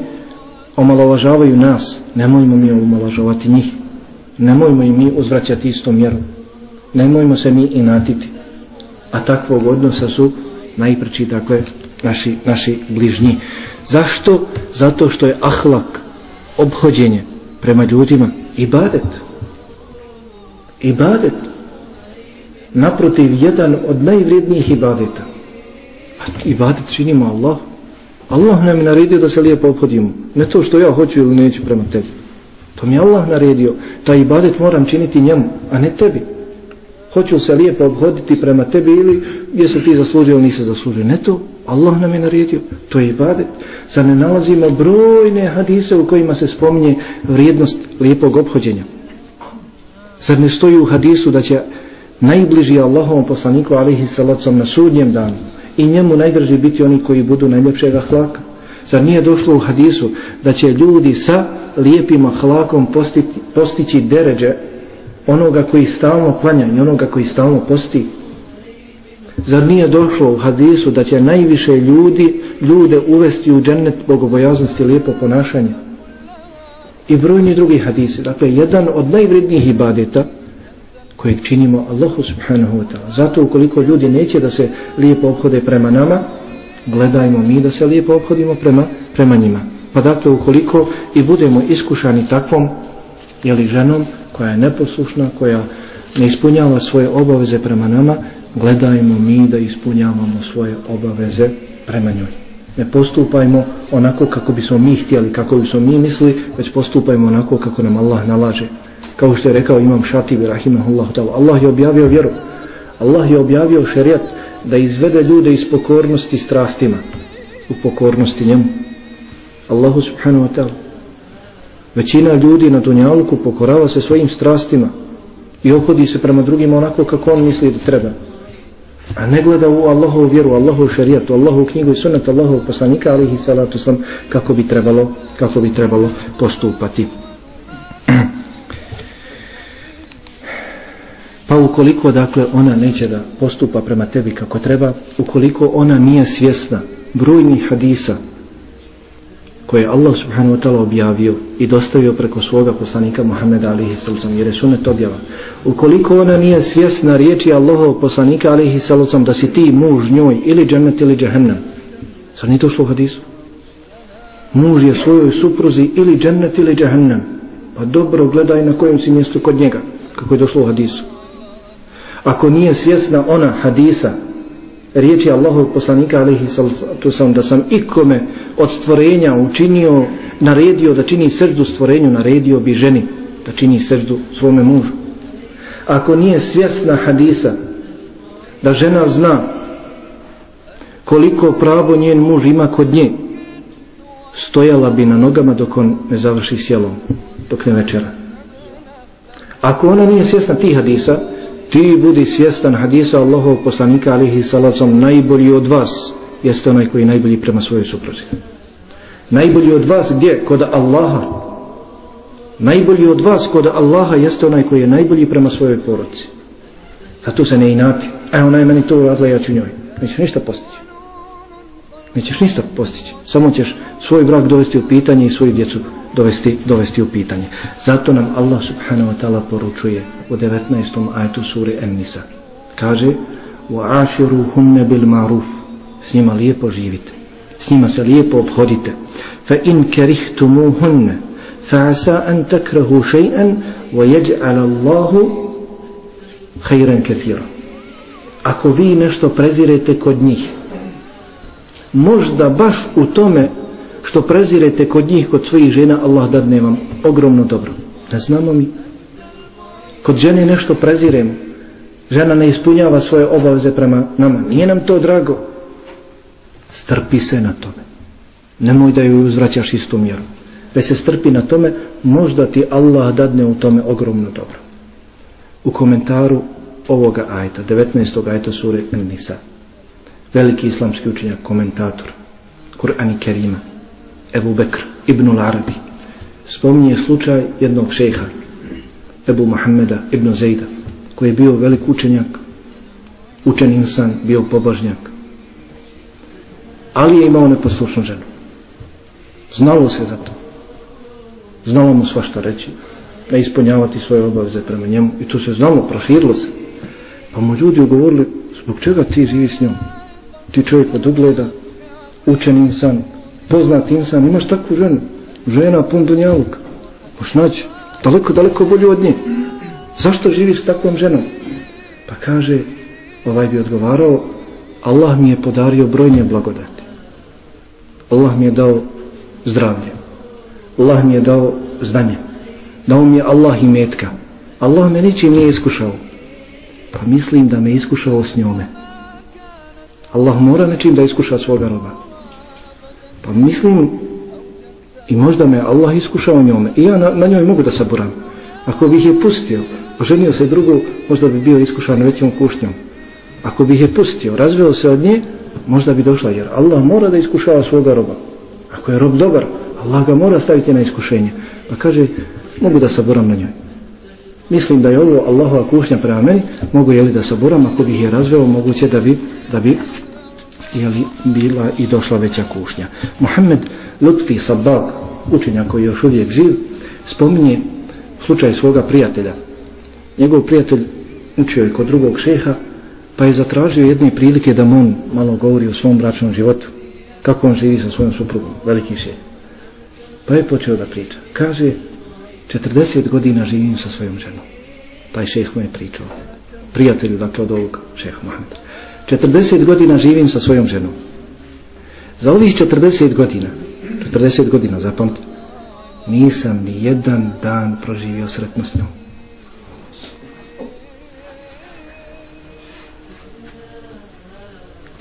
Speaker 1: omalovažavaju nas, nemojmo mi omalovažavati njih. Nemojmo i mi uzvraćati istom mjerom. Nemojmo se mi inatiti. A takvog odnosa su najpreći dakle naši, naši bližnji. Zašto? Zato što je ahlak, obhođenje prema ljudima ibadet. Ibadet. Naprotiv, jedan od najvrijednijih ibadeta. A ibadet činimo Allah. Allah nam je naredio da se lijepo obhodimo. Ne to što ja hoću ili neću prema tebi. To mi je Allah naredio. Taj ibadet moram činiti njemu, a ne tebi. Hoću se lijepo obhoditi prema tebi ili gdje se ti zaslužio ili nisi zaslužio. Ne to. Allah nam je naredio. To je ibadet. Zar ne nalazimo brojne hadise u kojima se spominje vrijednost lijepog obhođenja. Zar ne stoji u hadisu da će najbliži Allahovom poslaniku alihi salacom na sudnjem danu i njemu najdrži biti oni koji budu najljepšeg ahlaka. Zar nije došlo u hadisu da će ljudi sa lijepim ahlakom postići, postići deređe onoga koji stalno klanja i onoga koji stalno posti? Zar nije došlo u hadisu da će najviše ljudi ljude uvesti u džennet bogobojaznosti i lijepo ponašanje? I brojni drugi hadisi. Dakle, jedan od najvrednijih ibadeta kojeg činimo Allahu subhanahu wa ta'ala. Zato ukoliko ljudi neće da se lijepo obhode prema nama, gledajmo mi da se lijepo obhodimo prema, prema njima. Pa dakle, ukoliko i budemo iskušani takvom jeli ženom koja je neposlušna, koja ne ispunjava svoje obaveze prema nama, gledajmo mi da ispunjavamo svoje obaveze prema njoj. Ne postupajmo onako kako bismo mi htjeli, kako bismo mi mislili, već postupajmo onako kako nam Allah nalaže. Kao što je rekao imam Šatibi, rahimahullahu ta'ala, Allah je objavio vjeru. Allah je objavio šerijat da izvede ljude iz pokornosti strastima, u pokornosti njemu. Allahu subhanahu wa ta'ala. Većina ljudi na Dunjaluku pokorava se svojim strastima i ohodi se prema drugima onako kako on misli da treba. A ne gleda u Allahovu vjeru, Allahovu šarijatu, Allahovu knjigu i sunet Allahovu poslanika, alihi salatu sam, kako bi trebalo, kako bi trebalo postupati. [clears throat] Pa ukoliko dakle ona neće da postupa prema tebi kako treba, ukoliko ona nije svjesna brojnih hadisa koje je Allah subhanahu wa ta'ala objavio i dostavio preko svoga poslanika Muhammeda alihi sallam jer je sunet objava. Ukoliko ona nije svjesna riječi Allahov poslanika alihi sallam da si ti muž njoj ili džennet ili džahennem. Sad nije to šlo u hadisu? Muž je svojoj supruzi ili džennet ili džahennem. Pa dobro gledaj na kojem si mjestu kod njega, kako je došlo u hadisu. Ako nije svjesna ona hadisa riječi Allahov poslanika alaihi salatu sam da sam ikome od stvorenja učinio, naredio da čini srždu stvorenju, naredio bi ženi da čini srždu svome mužu. Ako nije svjesna hadisa da žena zna koliko pravo njen muž ima kod nje, stojala bi na nogama dok on ne završi sjelom, dok ne večera. Ako ona nije svjesna tih hadisa, ti budi svjestan hadisa Allahov poslanika alihi salacom najbolji od vas jeste onaj koji je najbolji prema svojoj supruzi. Najbolji od vas gdje? kod Allaha. Najbolji od vas kod Allaha jeste onaj koji je najbolji prema svojoj porodci zato se ne inati. A ona je meni to uradila ja ću njoj. Nećeš ništa postići. Nećeš ništa postići. Samo ćeš svoj brak dovesti u pitanje i svoju djecu dovesti, dovesti u pitanje. Zato nam Allah subhanahu wa ta'ala poručuje u 19. ajetu suri En-Nisa. Kaže وَعَاشِرُهُنَّ بِالْمَعْرُوفِ S njima lijepo živite. S njima se lijepo obhodite. فَإِنْ كَرِهْتُمُوهُنَّ فَعَسَا أَنْ تَكْرَهُ شَيْئًا وَيَجْعَلَ اللَّهُ خَيْرًا كَثِيرًا ako vi nešto prezirete kod njih možda baš u tome što prezirete kod njih, kod svojih žena Allah dadne vam ogromno dobro. Ne znamo mi kod žene nešto preziremo. Žena ne ispunjava svoje obaveze prema nama. Nije nam to drago. Strpi se na tome. Nemoj da ju uzvraćaš istu mjeru već se strpi na tome možda ti Allah dadne u tome ogromno dobro. U komentaru ovoga ajta 19. ajta sure Nisa veliki islamski učenjak komentator Kur'ani Kerima Ebu Bekr ibn Arabi spominje slučaj jednog šeha Ebu Muhammeda ibn Zejda koji je bio velik učenjak učen insan, bio pobožnjak. Ali je imao neposlušnu ženu. Znalo se za to. Znalo mu svašta reći ne ispunjavati svoje obaveze prema njemu. I tu se znalo, proširilo se. Pa mu ljudi ugovorili zbog čega ti živi s njom? Ti čovjek od ugleda učen insan poznat insan, imaš takvu ženu. Žena pun dunjaluk. Moš naći, daleko, daleko bolju od nje. Zašto živiš s takvom ženom? Pa kaže ovaj bi odgovarao Allah mi je podario brojne blagodati. Allah mi je dao zdravlje. Allah mi je dao znanje. Dao mi je Allah i metka. Allah me ničim nije iskušao. Pa mislim da me iskušao s njome. Allah mora nečim da iskuša svoga roba pa mislim i možda me Allah iskušao njome i ja na, na njoj mogu da saburam ako bih je pustio oženio se drugu možda bi bio iskušan većom kušnjom. Ako bih je pustio razveo se od nje možda bi došla jer Allah mora da iskušava svoga roba. Ako je rob dobar Allah ga mora staviti na iskušenje. Pa kaže mogu da saburam na njoj. Mislim da je ovo Allahova kušnja prema meni mogu jeli da saburam ako bih je razveo moguće da bi, da bi jeli, bila i došla veća kušnja. Muhammed Lutfi Sabak učenjak koji je još uvijek živ spominje slučaj svoga prijatelja. Njegov prijatelj učio je kod drugog šeha pa je zatražio jedne prilike da mu on malo govori o svom bračnom životu. Kako on živi sa svojom suprugom veliki šeh. Pa je počeo da priča. Kaže 40 godina živim sa svojom ženom. Taj šeh mu je pričao. Prijatelju dakle od ovog šeha Mohameda 40 godina živim sa svojom ženom. Za ovih 40 godina 40 godina zapamti nisam ni jedan dan proživio sretno s njom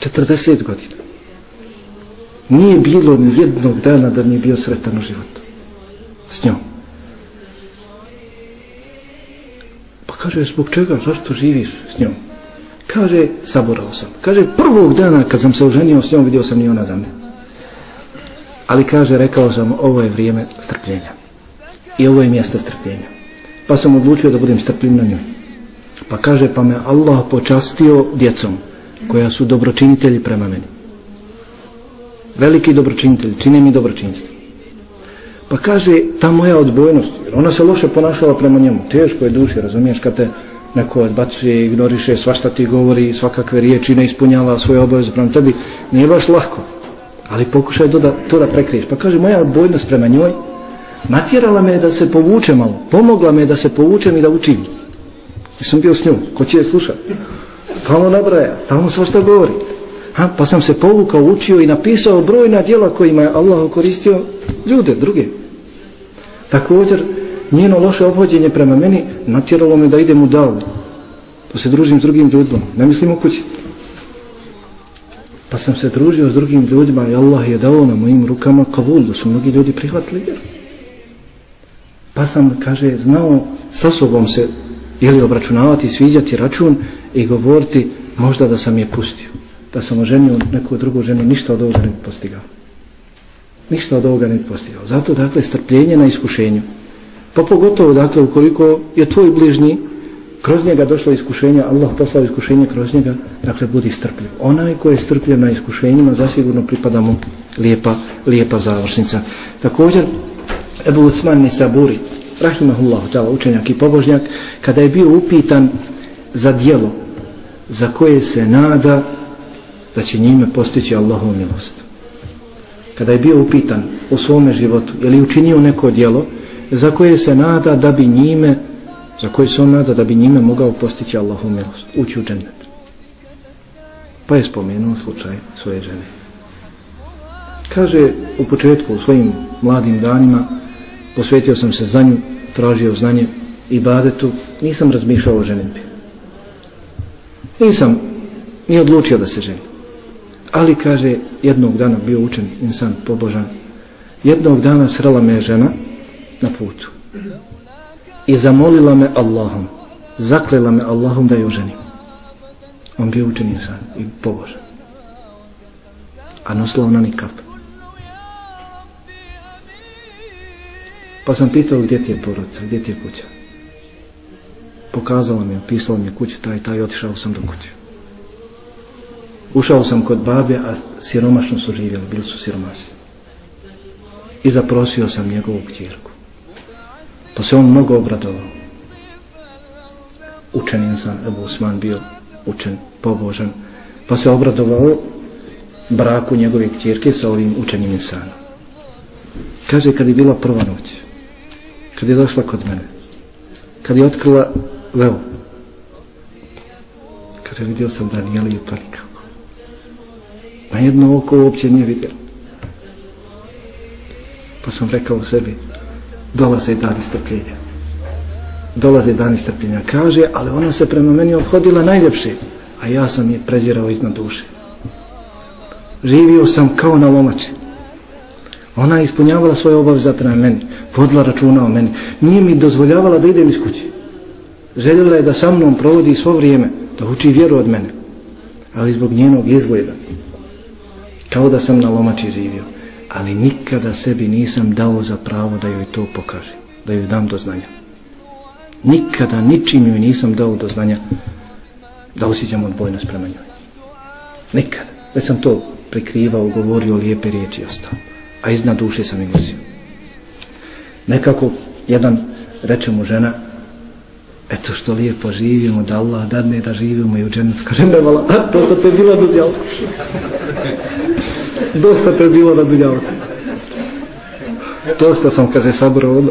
Speaker 1: 40 godina. Nije bilo ni jednog dana da nije bio sretan u životu s njom. Pa kaže zbog čega? Zašto živiš s njom kaže saborao sam. Kaže prvog dana kad sam se oženio s njom vidio sam ni ona za mene. Ali kaže rekao sam ovo je vrijeme strpljenja. I ovo je mjesto strpljenja. Pa sam odlučio da budem strpljiv na njoj pa kaže pa me Allah počastio djecom koja su dobročinitelji prema meni. Veliki dobročinitelji čine mi dobročinstvo pa kaže ta moja odbojnost ona se loše ponašala prema njemu. Teško je duši razumiješ kad te neko odbacuje ignoriše svašta ti govori svakakve riječi ne ispunjava svoje obaveze prema tebi. Nije baš lako ali pokušaj to da, to da prekriješ. Pa kaže moja odbojnost prema njoj natjerala me da se povuče malo pomogla me da se povučem i da učim. I sam bio s njom ko će je slušati stalno nabraja, stalno svašta govori. Ha, pa sam se povukao, učio i napisao brojna djela kojima je Allah koristio ljude, druge. Također njeno loše obhođenje prema meni natjeralo me da idem u dalu da se družim s drugim ljudima. Ne mislim u kući. Pa sam se družio s drugim ljudima i Allah je dao na mojim rukama kavul da su mnogi ljudi prihvatili vjeru. Pa sam kaže znao sa sobom se ili obračunavati, sviđati račun i govoriti možda da sam je pustio da sam oženio neku drugu ženu ništa od ovoga ne postigao. Ništa od ovoga ne postigao. Zato dakle strpljenje na iskušenju pa pogotovo dakle ukoliko je tvoj bližnji kroz njega došlo iskušenja Allah poslao iskušenje kroz njega dakle budi strpljiv. Onaj ko je strpljiv na iskušenjima zasigurno pripada mu lijepa, lijepa završnica. Također Ebu Uthman Nisaburi rahimahullahu ta'ala učenjak i pobožnjak kada je bio upitan za dijelo za koje se nada da će njime postići Allahov milost. Kada je bio upitan u svome životu je li učinio neko dijelo za koje se nada da bi njime za koje se on nada da bi njime mogao postići Allahov milost ući u džennet Pa je spomenuo slučaj svoje žene. Kaže u početku u svojim mladim danima posvetio sam se znanju, tražio znanje i badetu, nisam razmišljao o ženitbi. Nisam ni odlučio da se ženi. Ali kaže, jednog dana bio učen, insan, pobožan, jednog dana srela me žena na putu i zamolila me Allahom, zaklela me Allahom da je oženim. On bio učen insan i pobožan. A nosila ona nikap. Pa sam pitao gdje ti je porodica, gdje ti je kuća. Pokazala mi, opisala mi je kuću, taj, taj, otišao sam do kuće. Ušao sam kod babe, a siromašno su živjeli, bili su siromasi. I zaprosio sam njegovu kćerku. Pa se on mnogo obradovao. Učen insan, Ebu Usman bio učen, pobožan. Pa se obradovao braku njegove kćerke sa ovim učenim insanom. Kaže, kad je bila prva noć, kad je došla kod mene, kad je otkrila veo, kaže, vidio sam Danijeliju pa nikako. Na jedno oko uopće nije vidio. Pa sam rekao u sebi, dolaze dani strpljenja. Dolaze dani strpljenja. Kaže, ali ona se prema meni obhodila najljepše, a ja sam je prezirao iznad duše. Živio sam kao na lomači. Ona je ispunjavala svoje obaveze prema meni, vodila računa o meni. Nije mi dozvoljavala da idem iz kući. Željela je da sa mnom provodi svo vrijeme, da uči vjeru od mene. Ali zbog njenog izgleda, kao da sam na lomači živio ali nikada sebi nisam dao za pravo da joj to pokažem, da joj dam do znanja. Nikada ničim joj nisam dao do znanja da osjećam odbojnost prema njoj. Nikada. Već sam to prikrivao, govorio lijepe riječi i ostao. A iznad duše sam i nosio. Nekako jedan reče mu žena eto što lijepo živimo da Allah dadne da živimo i u dženetu kaže ne vala, a to što te bilo dozjalo dosta te bilo na Dunjavku. [laughs] Dosta sam, kaže, sabrao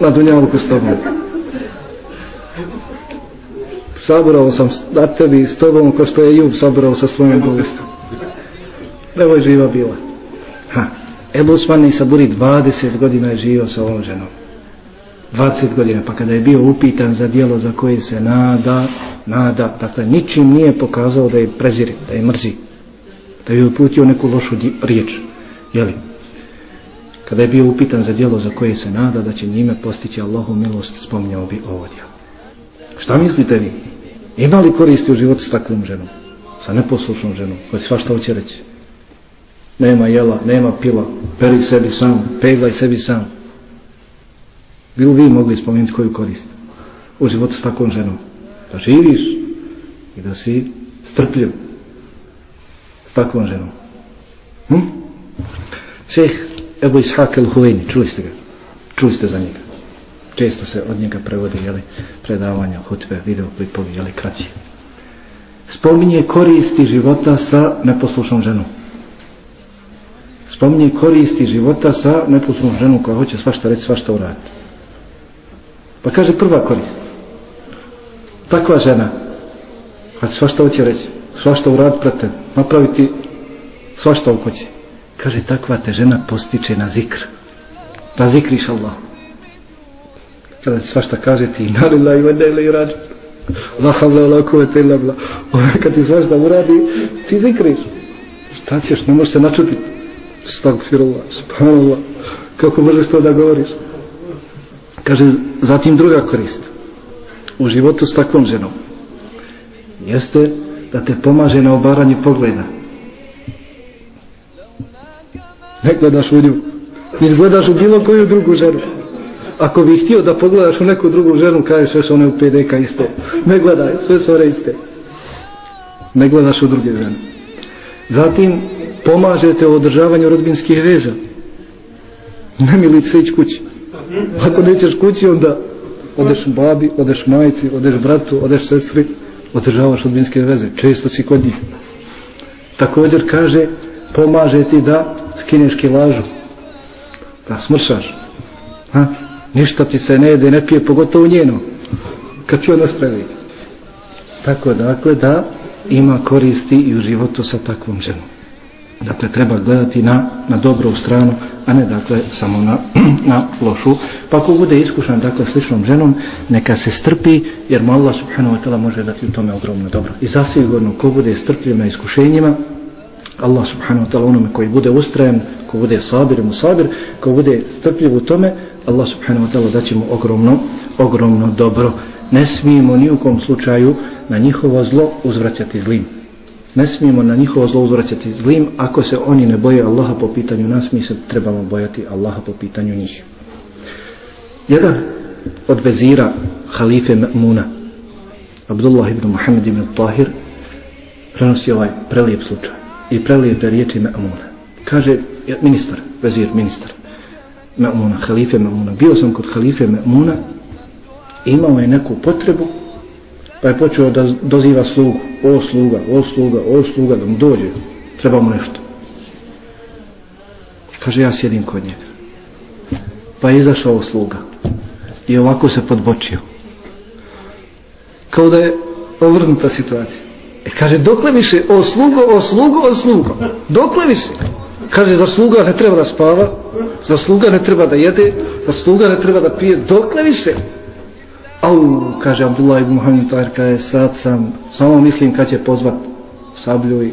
Speaker 1: na Dunjavku s tobom. Sabrao sam na tebi s tobom ko što je Jub sabrao sa svojom bolestom. Evo je živa bila. Ha. Ebu Usman Saburi 20 godina je živio sa ovom ženom. 20 godina, pa kada je bio upitan za dijelo za koje se nada, nada, dakle ničim nije pokazao da je preziri, da je mrzi da je uputio neku lošu riječ. Jeli? Kada je bio upitan za djelo za koje se nada da će njime postići Allahu milost, spominjao bi ovo djelo. Šta mislite vi? Ima li koristi u životu s takvom ženom? Sa neposlušnom ženom koja svašta hoće reći? Nema jela, nema pila, peri sebi sam, peglaj sebi sam. Bi li vi mogli spomenuti koju korist u životu s takvom ženom? Da živiš i da si strpljiv s takvom ženom. Hm? Šeh Ebu Ishaq el-Huveni, čuli ste ga? Čuli ste za njega? Često se od njega prevodi jeli, predavanja, hutbe, video klipovi, jeli, kraći. Spominje koristi života sa neposlušnom ženom. Spominje koristi života sa neposlušnom ženom koja hoće svašta reći, svašta uraditi. Pa kaže prva korist. Takva žena, kad svašta hoće reći, svašta uraditi pred tebe, napraviti svašta u kući. Kaže, takva te žena postiče na zikr. Da zikriš Allah. Kada ti svašta kaže ti, nalila i vadele i bla. Kad ti svašta uradi, ti zikriš. Šta ćeš, ne možeš se načutiti. Stagfirullah, subhanallah. Kako možeš to da govoriš? Kaže, zatim druga korist. U životu s takvom ženom. Jeste da te pomaže na obaranju pogleda. Ne gledaš u nju. Ne gledaš u bilo koju drugu ženu. Ako bih htio da pogledaš u neku drugu ženu, kaže sve su one u PDK iste. Ne gledaj, sve su one iste. Ne gledaš u druge žene. Zatim, pomažete u održavanju rodbinskih veza. Ne milici se ići kući. Ako nećeš kući, onda odeš babi, odeš majici, odeš bratu, odeš sestri, održavaš rodbinske veze. Često si kod njih. Također kaže, pomaže ti da skineš kilažu. Da smršaš. Ha? Ništa ti se ne jede, ne pije, pogotovo njeno. Kad si ona spravi. Tako dakle, da ima koristi i u životu sa takvom ženom. Dakle, treba gledati na, na dobru stranu, a ne dakle samo na, [clears throat] na lošu. Pa ako bude iskušan dakle sličnom ženom, neka se strpi, jer mu Allah subhanahu wa ta'ala može dati u tome ogromno dobro. I zasigurno ko bude strpljiv na iskušenjima, Allah subhanahu wa ta'ala onome koji bude ustrajan, ko bude sabir i musabir, ko bude strpljiv u tome, Allah subhanahu wa ta'ala daće mu ogromno, ogromno dobro. Ne smijemo ni u kom slučaju na njihovo zlo uzvraćati zlim. Ne smijemo na njihovo zlo uzvraćati zlim ako se oni ne boje Allaha po pitanju nas, mi se trebamo bojati Allaha po pitanju njih. Jedan od vezira halife Ma'muna, Abdullah ibn Muhammad ibn Tahir, prenosi ovaj prelijep slučaj i prelijepe riječi Ma'muna. Kaže ministar, vezir, ministar Ma'muna, halife Ma'muna. Bio sam kod halife Ma'muna, imao je neku potrebu, pa je počeo da doziva slugu. O sluga, o sluga, o sluga, da mu dođe. Treba mu nešto. Kaže, ja sjedim kod njega. Pa je izašao sluga. I ovako se podbočio. Kao da je ovrnuta situacija. E kaže, dokle više, o slugo, o slugo, o slugo. Dokle više. Kaže, za sluga ne treba da spava, za sluga ne treba da jede, za sluga ne treba da pije, dokle više. Au, kaže Abdullah ibn Muhammed Tahir, kaže, sad sam, samo mislim kad će pozvat sablju i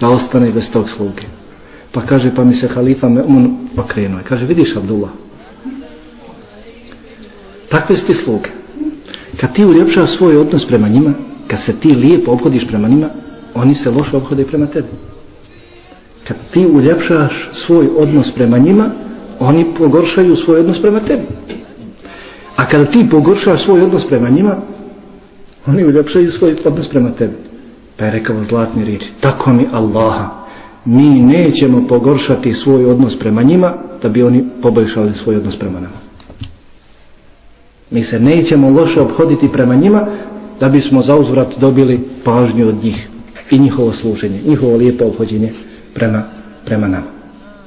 Speaker 1: da ostane bez tog sluge. Pa kaže, pa mi se halifa Me'mun okrenuo. Kaže, vidiš Abdullah, takve sti sluge. Kad ti uljepšaš svoj odnos prema njima, kad se ti lijepo obhodiš prema njima, oni se loše obhode prema tebi. Kad ti uljepšaš svoj odnos prema njima, oni pogoršaju svoj odnos prema tebi. Kada ti pogoršaš svoj odnos prema njima, oni uljepšaju svoj odnos prema tebi. Pa je rekao zlatni riječi, tako mi Allaha, mi nećemo pogoršati svoj odnos prema njima, da bi oni poboljšali svoj odnos prema nama. Mi se nećemo loše obhoditi prema njima, da bismo za uzvrat dobili pažnju od njih i njihovo služenje, njihovo lijepo obhođenje prema, prema nama.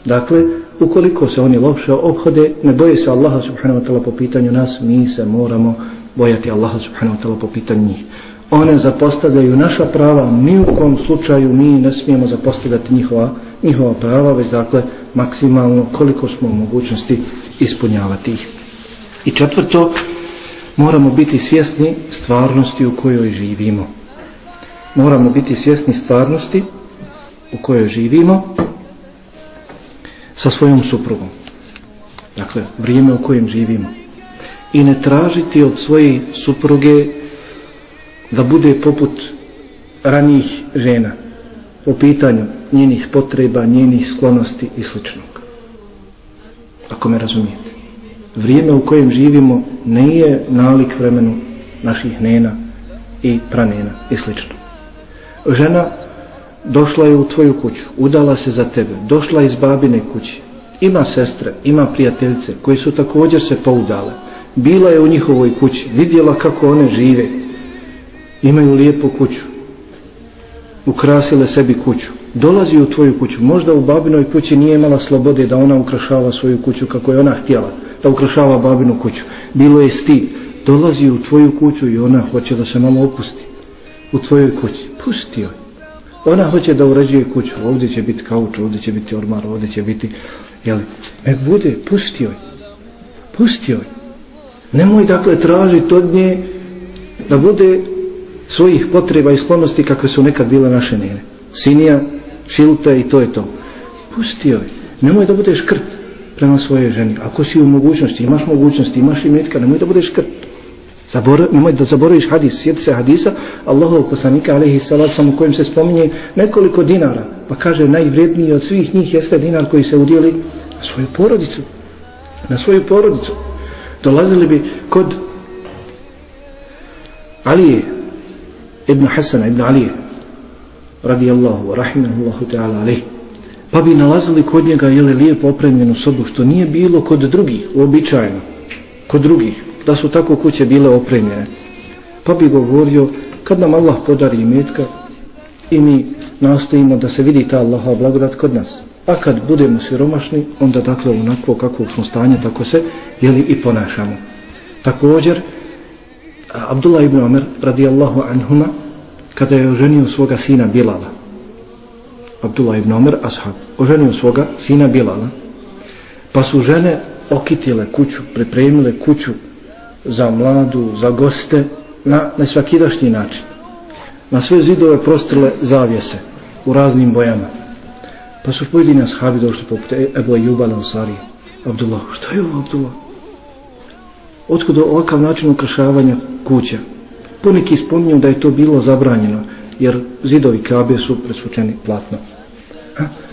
Speaker 1: Dakle, ukoliko se oni loše obhode, ne boje se Allaha subhanahu wa ta'ala po pitanju nas, mi se moramo bojati Allaha subhanahu wa ta'ala po pitanju njih. One zapostavljaju naša prava, ni u kom slučaju mi ne smijemo zapostavljati njihova, njihova prava, već dakle maksimalno koliko smo u mogućnosti ispunjavati ih. I četvrto, moramo biti svjesni stvarnosti u kojoj živimo. Moramo biti svjesni stvarnosti u kojoj živimo sa svojom suprugom. Dakle, vrijeme u kojem živimo. I ne tražiti od svoje supruge da bude poput ranijih žena po pitanju njenih potreba, njenih sklonosti i sl. Ako me razumijete. Vrijeme u kojem živimo nije nalik vremenu naših nena i pranena i sl. Žena došla je u tvoju kuću, udala se za tebe, došla iz babine kuće, ima sestre, ima prijateljice koji su također se poudale, bila je u njihovoj kući, vidjela kako one žive, imaju lijepu kuću, ukrasile sebi kuću, dolazi u tvoju kuću, možda u babinoj kući nije imala slobode da ona ukrašava svoju kuću kako je ona htjela, da ukrašava babinu kuću, bilo je stid, dolazi u tvoju kuću i ona hoće da se malo opusti u tvojoj kući, pusti joj ona hoće da uređuje kuću, ovdje će biti kauč, ovdje će biti ormar, ovdje će biti, jel, nek bude, pusti joj, pusti joj. Nemoj dakle tražiti od nje da bude svojih potreba i sklonosti kakve su nekad bile naše nene. Sinija, šilta i to je to. Pusti joj. Nemoj da budeš krt prema svojoj ženi. Ako si u mogućnosti, imaš mogućnosti, imaš i metka, nemoj da budeš krt. Zabora, nemoj da zaboraviš hadis, sjeti se hadisa Allahovog poslanika alaihi salatu u kojem se spominje nekoliko dinara, pa kaže najvredniji od svih njih jeste dinar koji se udjeli na svoju porodicu. Na svoju porodicu. Dolazili bi kod Alije ibn Hasana ibn Alije radijallahu rahimahullahu ta'ala alaihi pa bi nalazili kod njega jele lijepo opremljenu sobu što nije bilo kod drugih uobičajeno kod drugih da su tako kuće bile opremljene. Pa bi govorio, kad nam Allah podari imetka i mi nastojimo da se vidi ta Allaha blagodat kod nas. A kad budemo siromašni, onda dakle onako kakvog smo stanja, tako se jeli i ponašamo. Također, Abdullah ibn Omer, radijallahu anhuma, kada je oženio svoga sina Bilala. Abdullah ibn Omer, ashab, oženio svoga sina Bilala. Pa su žene okitile kuću, pripremile kuću za mladu, za goste, na nesvakidašnji način. Na sve zidove prostrile zavjese u raznim bojama. Pa su pojedini ashabi došli poput Ebu Ayyuba al-Ansari. Abdullah, šta je ovo Abdullah? Otkud ovakav način ukrašavanja kuća? Poneki spominju da je to bilo zabranjeno, jer zidovi kabe su presvučeni platno.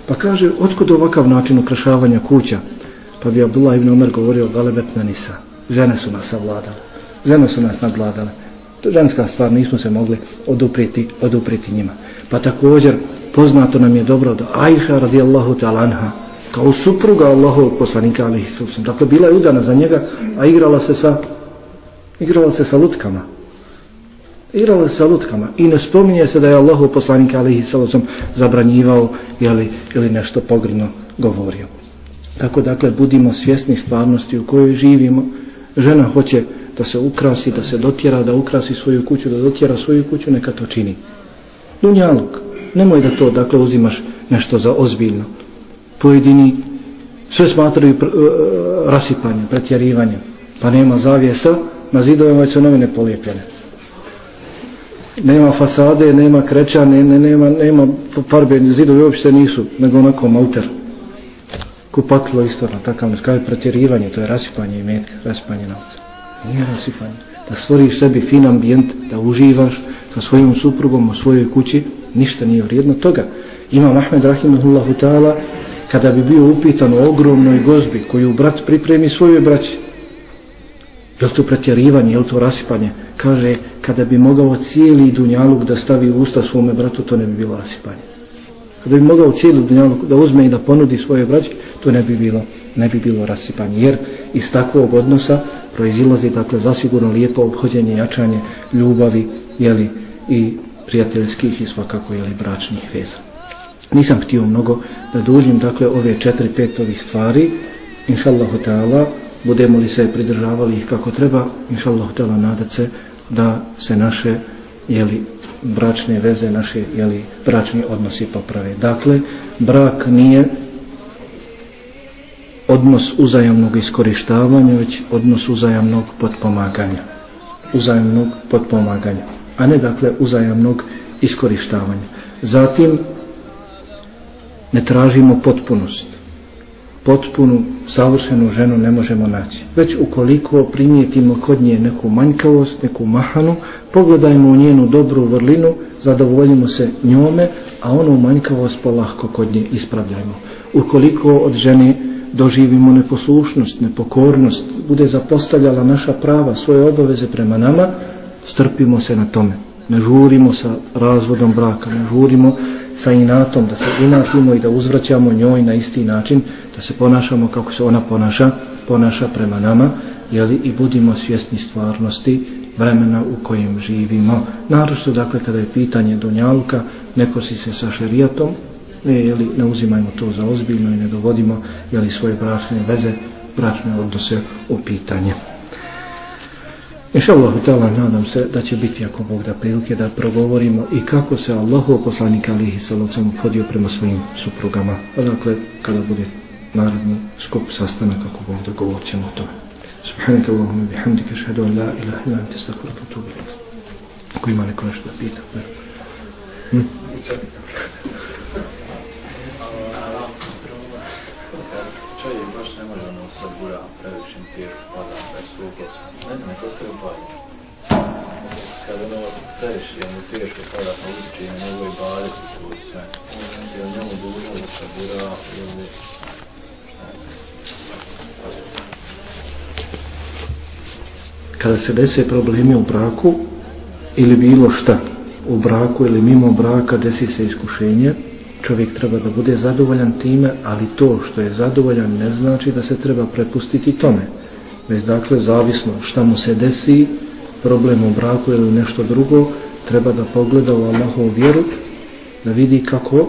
Speaker 1: Pa kaže, otkud ovakav način ukrašavanja kuća? Pa bi Abdullah ibn Omer govorio, galebet na nisa. Žene su nas savladale. Žene su nas nadvladale. Ženska stvar, nismo se mogli odupriti, odupriti njima. Pa također, poznato nam je dobro da Aisha radijallahu ta'ala anha, kao supruga Allahovog poslanika alihi sallam. Dakle, bila je udana za njega, a igrala se sa igrala se sa lutkama. Igrala se sa lutkama. I ne spominje se da je Allahov poslanik alihi sallam zabranjivao jeli, ili nešto pogrdno govorio. Tako dakle, budimo svjesni stvarnosti u kojoj živimo. Žena hoće da se ukrasi, da se dotjera, da ukrasi svoju kuću, da dotjera svoju kuću, neka to čini. Dunjaluk. Nemoj da to, dakle, uzimaš nešto za ozbiljno pojedini sve smatraju uh, rasipanje, pretjerivanje. Pa nema zavijesa, na zidovima su novine polijepljene. Nema fasade, nema kreća, ne, ne, nema, nema farbe, zidovi uopšte nisu, nego onako malter. Kupatilo isto na takav, kao je pretjerivanje, to je rasipanje i metka, rasipanje novca. Nije rasipanje. Da stvoriš sebi fin ambijent, da uživaš sa svojom suprugom u svojoj kući, ništa nije vrijedno toga. Imam Ahmed Rahimahullahu ta'ala kada bi bio upitan o ogromnoj gozbi koju brat pripremi svojoj braći je li to pretjerivanje, je li to rasipanje kaže, kada bi mogao cijeli dunjaluk da stavi u usta svome bratu to ne bi bilo rasipanje kada bi mogao cijeli dunjaluk da uzme i da ponudi svoje braći to ne bi bilo, ne bi bilo rasipanje jer iz takvog odnosa proizilazi dakle zasigurno lijepo obhođenje jačanje ljubavi jeli, i prijateljskih i svakako jeli, bračnih veza. Nisam htio mnogo da duljim dakle ove četiri pet ovih stvari. Inšallahu ta'ala budemo li se pridržavali ih kako treba inšallahu ta'ala nadat se da se naše jeli, bračne veze naše jeli, bračni odnosi poprave. Dakle brak nije odnos uzajamnog iskorištavanja već odnos uzajamnog potpomaganja. Uzajamnog potpomaganja a ne dakle uzajamnog iskorištavanja. Zatim ne tražimo potpunost. Potpunu, savršenu ženu ne možemo naći. Već ukoliko primijetimo kod nje neku manjkavost, neku mahanu, pogledajmo u njenu dobru vrlinu, zadovoljimo se njome, a onu manjkavost polahko kod nje ispravljajmo. Ukoliko od žene doživimo neposlušnost, nepokornost, bude zapostavljala naša prava, svoje obaveze prema nama, strpimo se na tome. Ne žurimo sa razvodom braka, ne žurimo sa inatom, da se inatimo i da uzvraćamo njoj na isti način, da se ponašamo kako se ona ponaša, ponaša prema nama, jeli, i budimo svjesni stvarnosti vremena u kojem živimo. Narosto, dakle, kada je pitanje Dunjaluka, neko si se sa šerijatom, ne, jeli, ne uzimajmo to za ozbiljno i ne dovodimo jeli, svoje bračne veze, bračne odnose u pitanje. Inša Allah, nadam se da će biti ako Bog da prilike da progovorimo i kako se Allahu poslanik alihi sallam podio prema svojim suprugama. Dakle, kada bude narodni skup sastanak, ako Bog da govorit ćemo o tome. Subhanika Allahumma bihamdika šhedu an la ilaha ila ante stakvara potubi. Ako ima neko nešto da pita. Hm?
Speaker 2: Ne može ono sa bura previše tijelu pada, da je suhot. Ne, ne, to ste upali. Kada ono previše, teško pada, pa uči na njegove bade, to sve. Je li njemu dužno da se bura ili...
Speaker 1: Kada se dese problemi u braku ili bilo šta u braku ili mimo braka desi se iskušenje, čovjek treba da bude zadovoljan time, ali to što je zadovoljan ne znači da se treba prepustiti tome. Već dakle, zavisno šta mu se desi, problem u braku ili nešto drugo, treba da pogleda u Allahovu vjeru, da vidi kako,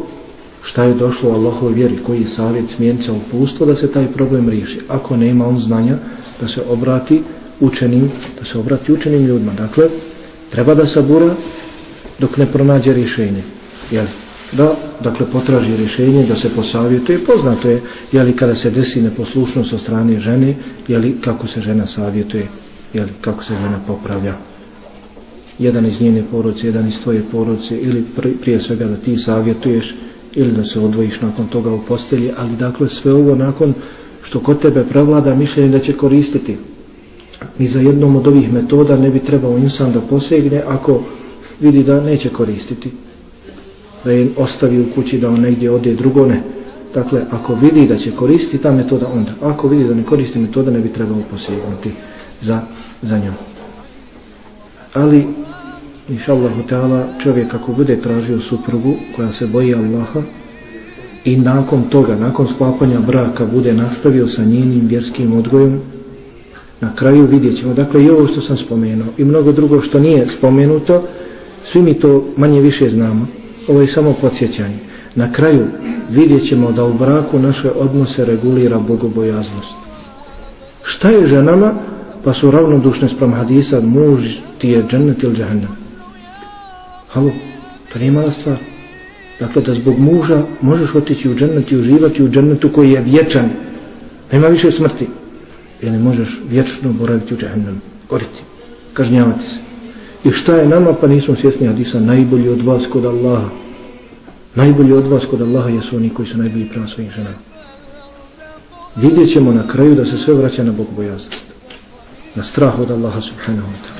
Speaker 1: šta je došlo u Allahovu vjeri, koji je savjet smjenca upustvo da se taj problem riješi. Ako nema on znanja, da se obrati učenim, da se obrati učenim ljudima. Dakle, treba da sabura, dok ne pronađe rješenje. Jel? Da, dakle, potraži rješenje, da se posavjetuje. Poznato je, jeli, kada se desi neposlušnost od strane žene, jeli, kako se žena savjetuje, jeli, kako se žena popravlja. Jedan iz njene porodice, jedan iz tvoje porodice, ili prije svega da ti savjetuješ, ili da se odvojiš nakon toga u postelji, ali dakle sve ovo nakon što kod tebe prevlada mišljenje da će koristiti. Ni za jednom od ovih metoda ne bi trebao insan da posegne ako vidi da neće koristiti. Da je ostavi u kući da on negdje ode drugo ne. Dakle, ako vidi da će koristiti ta metoda onda. Ako vidi da ne koristi metoda ne bi trebao posegnuti za, za njom. Ali inša Teala čovjek ako bude tražio suprugu koja se boji Allaha i nakon toga, nakon sklapanja braka bude nastavio sa njenim vjerskim odgojom na kraju vidjet ćemo, dakle i ovo što sam spomenuo i mnogo drugo što nije spomenuto svi mi to manje više znamo ovo je samo podsjećanje na kraju vidjet ćemo da u braku naše odnose regulira bogobojaznost šta je ženama pa su ravnodušne sprem hadisa muž ti je džennet ili džahannam Halo, to nije mala stvar. Dakle, da zbog muža možeš otići u džennet i uživati u džennetu koji je vječan. Nema više smrti. Ili možeš vječno boraviti u džahennemu, goriti, kažnjavati se. I šta je nama, pa nismo svjesni Hadisa, najbolji od vas kod Allaha. Najbolji od vas kod Allaha jesu oni koji su najbolji prema svojim ženama. Vidjet ćemo na kraju da se sve vraća na bogobojaznost. Na strah od Allaha subhanahu wa ta'ala.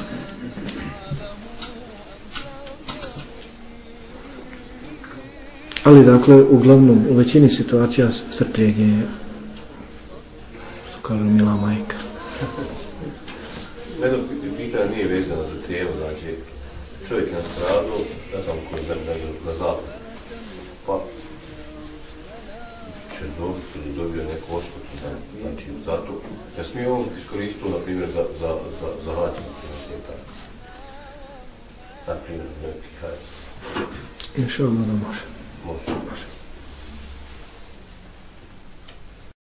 Speaker 1: Ali dakle, uglavnom, u većini situacija strpljenje je, što kaže mila majka.
Speaker 3: Mene pitanje nije vezano za temu, znači, čovjek na stradu, ne znam koji je na zapad, pa će dobiti ili dobio neku oštetu, znači, zato, ja smije on iskoristiti, na primjer, za, za, za, za hađe, na primjer, neki hađe.
Speaker 1: Inša Allah da može.
Speaker 3: Može.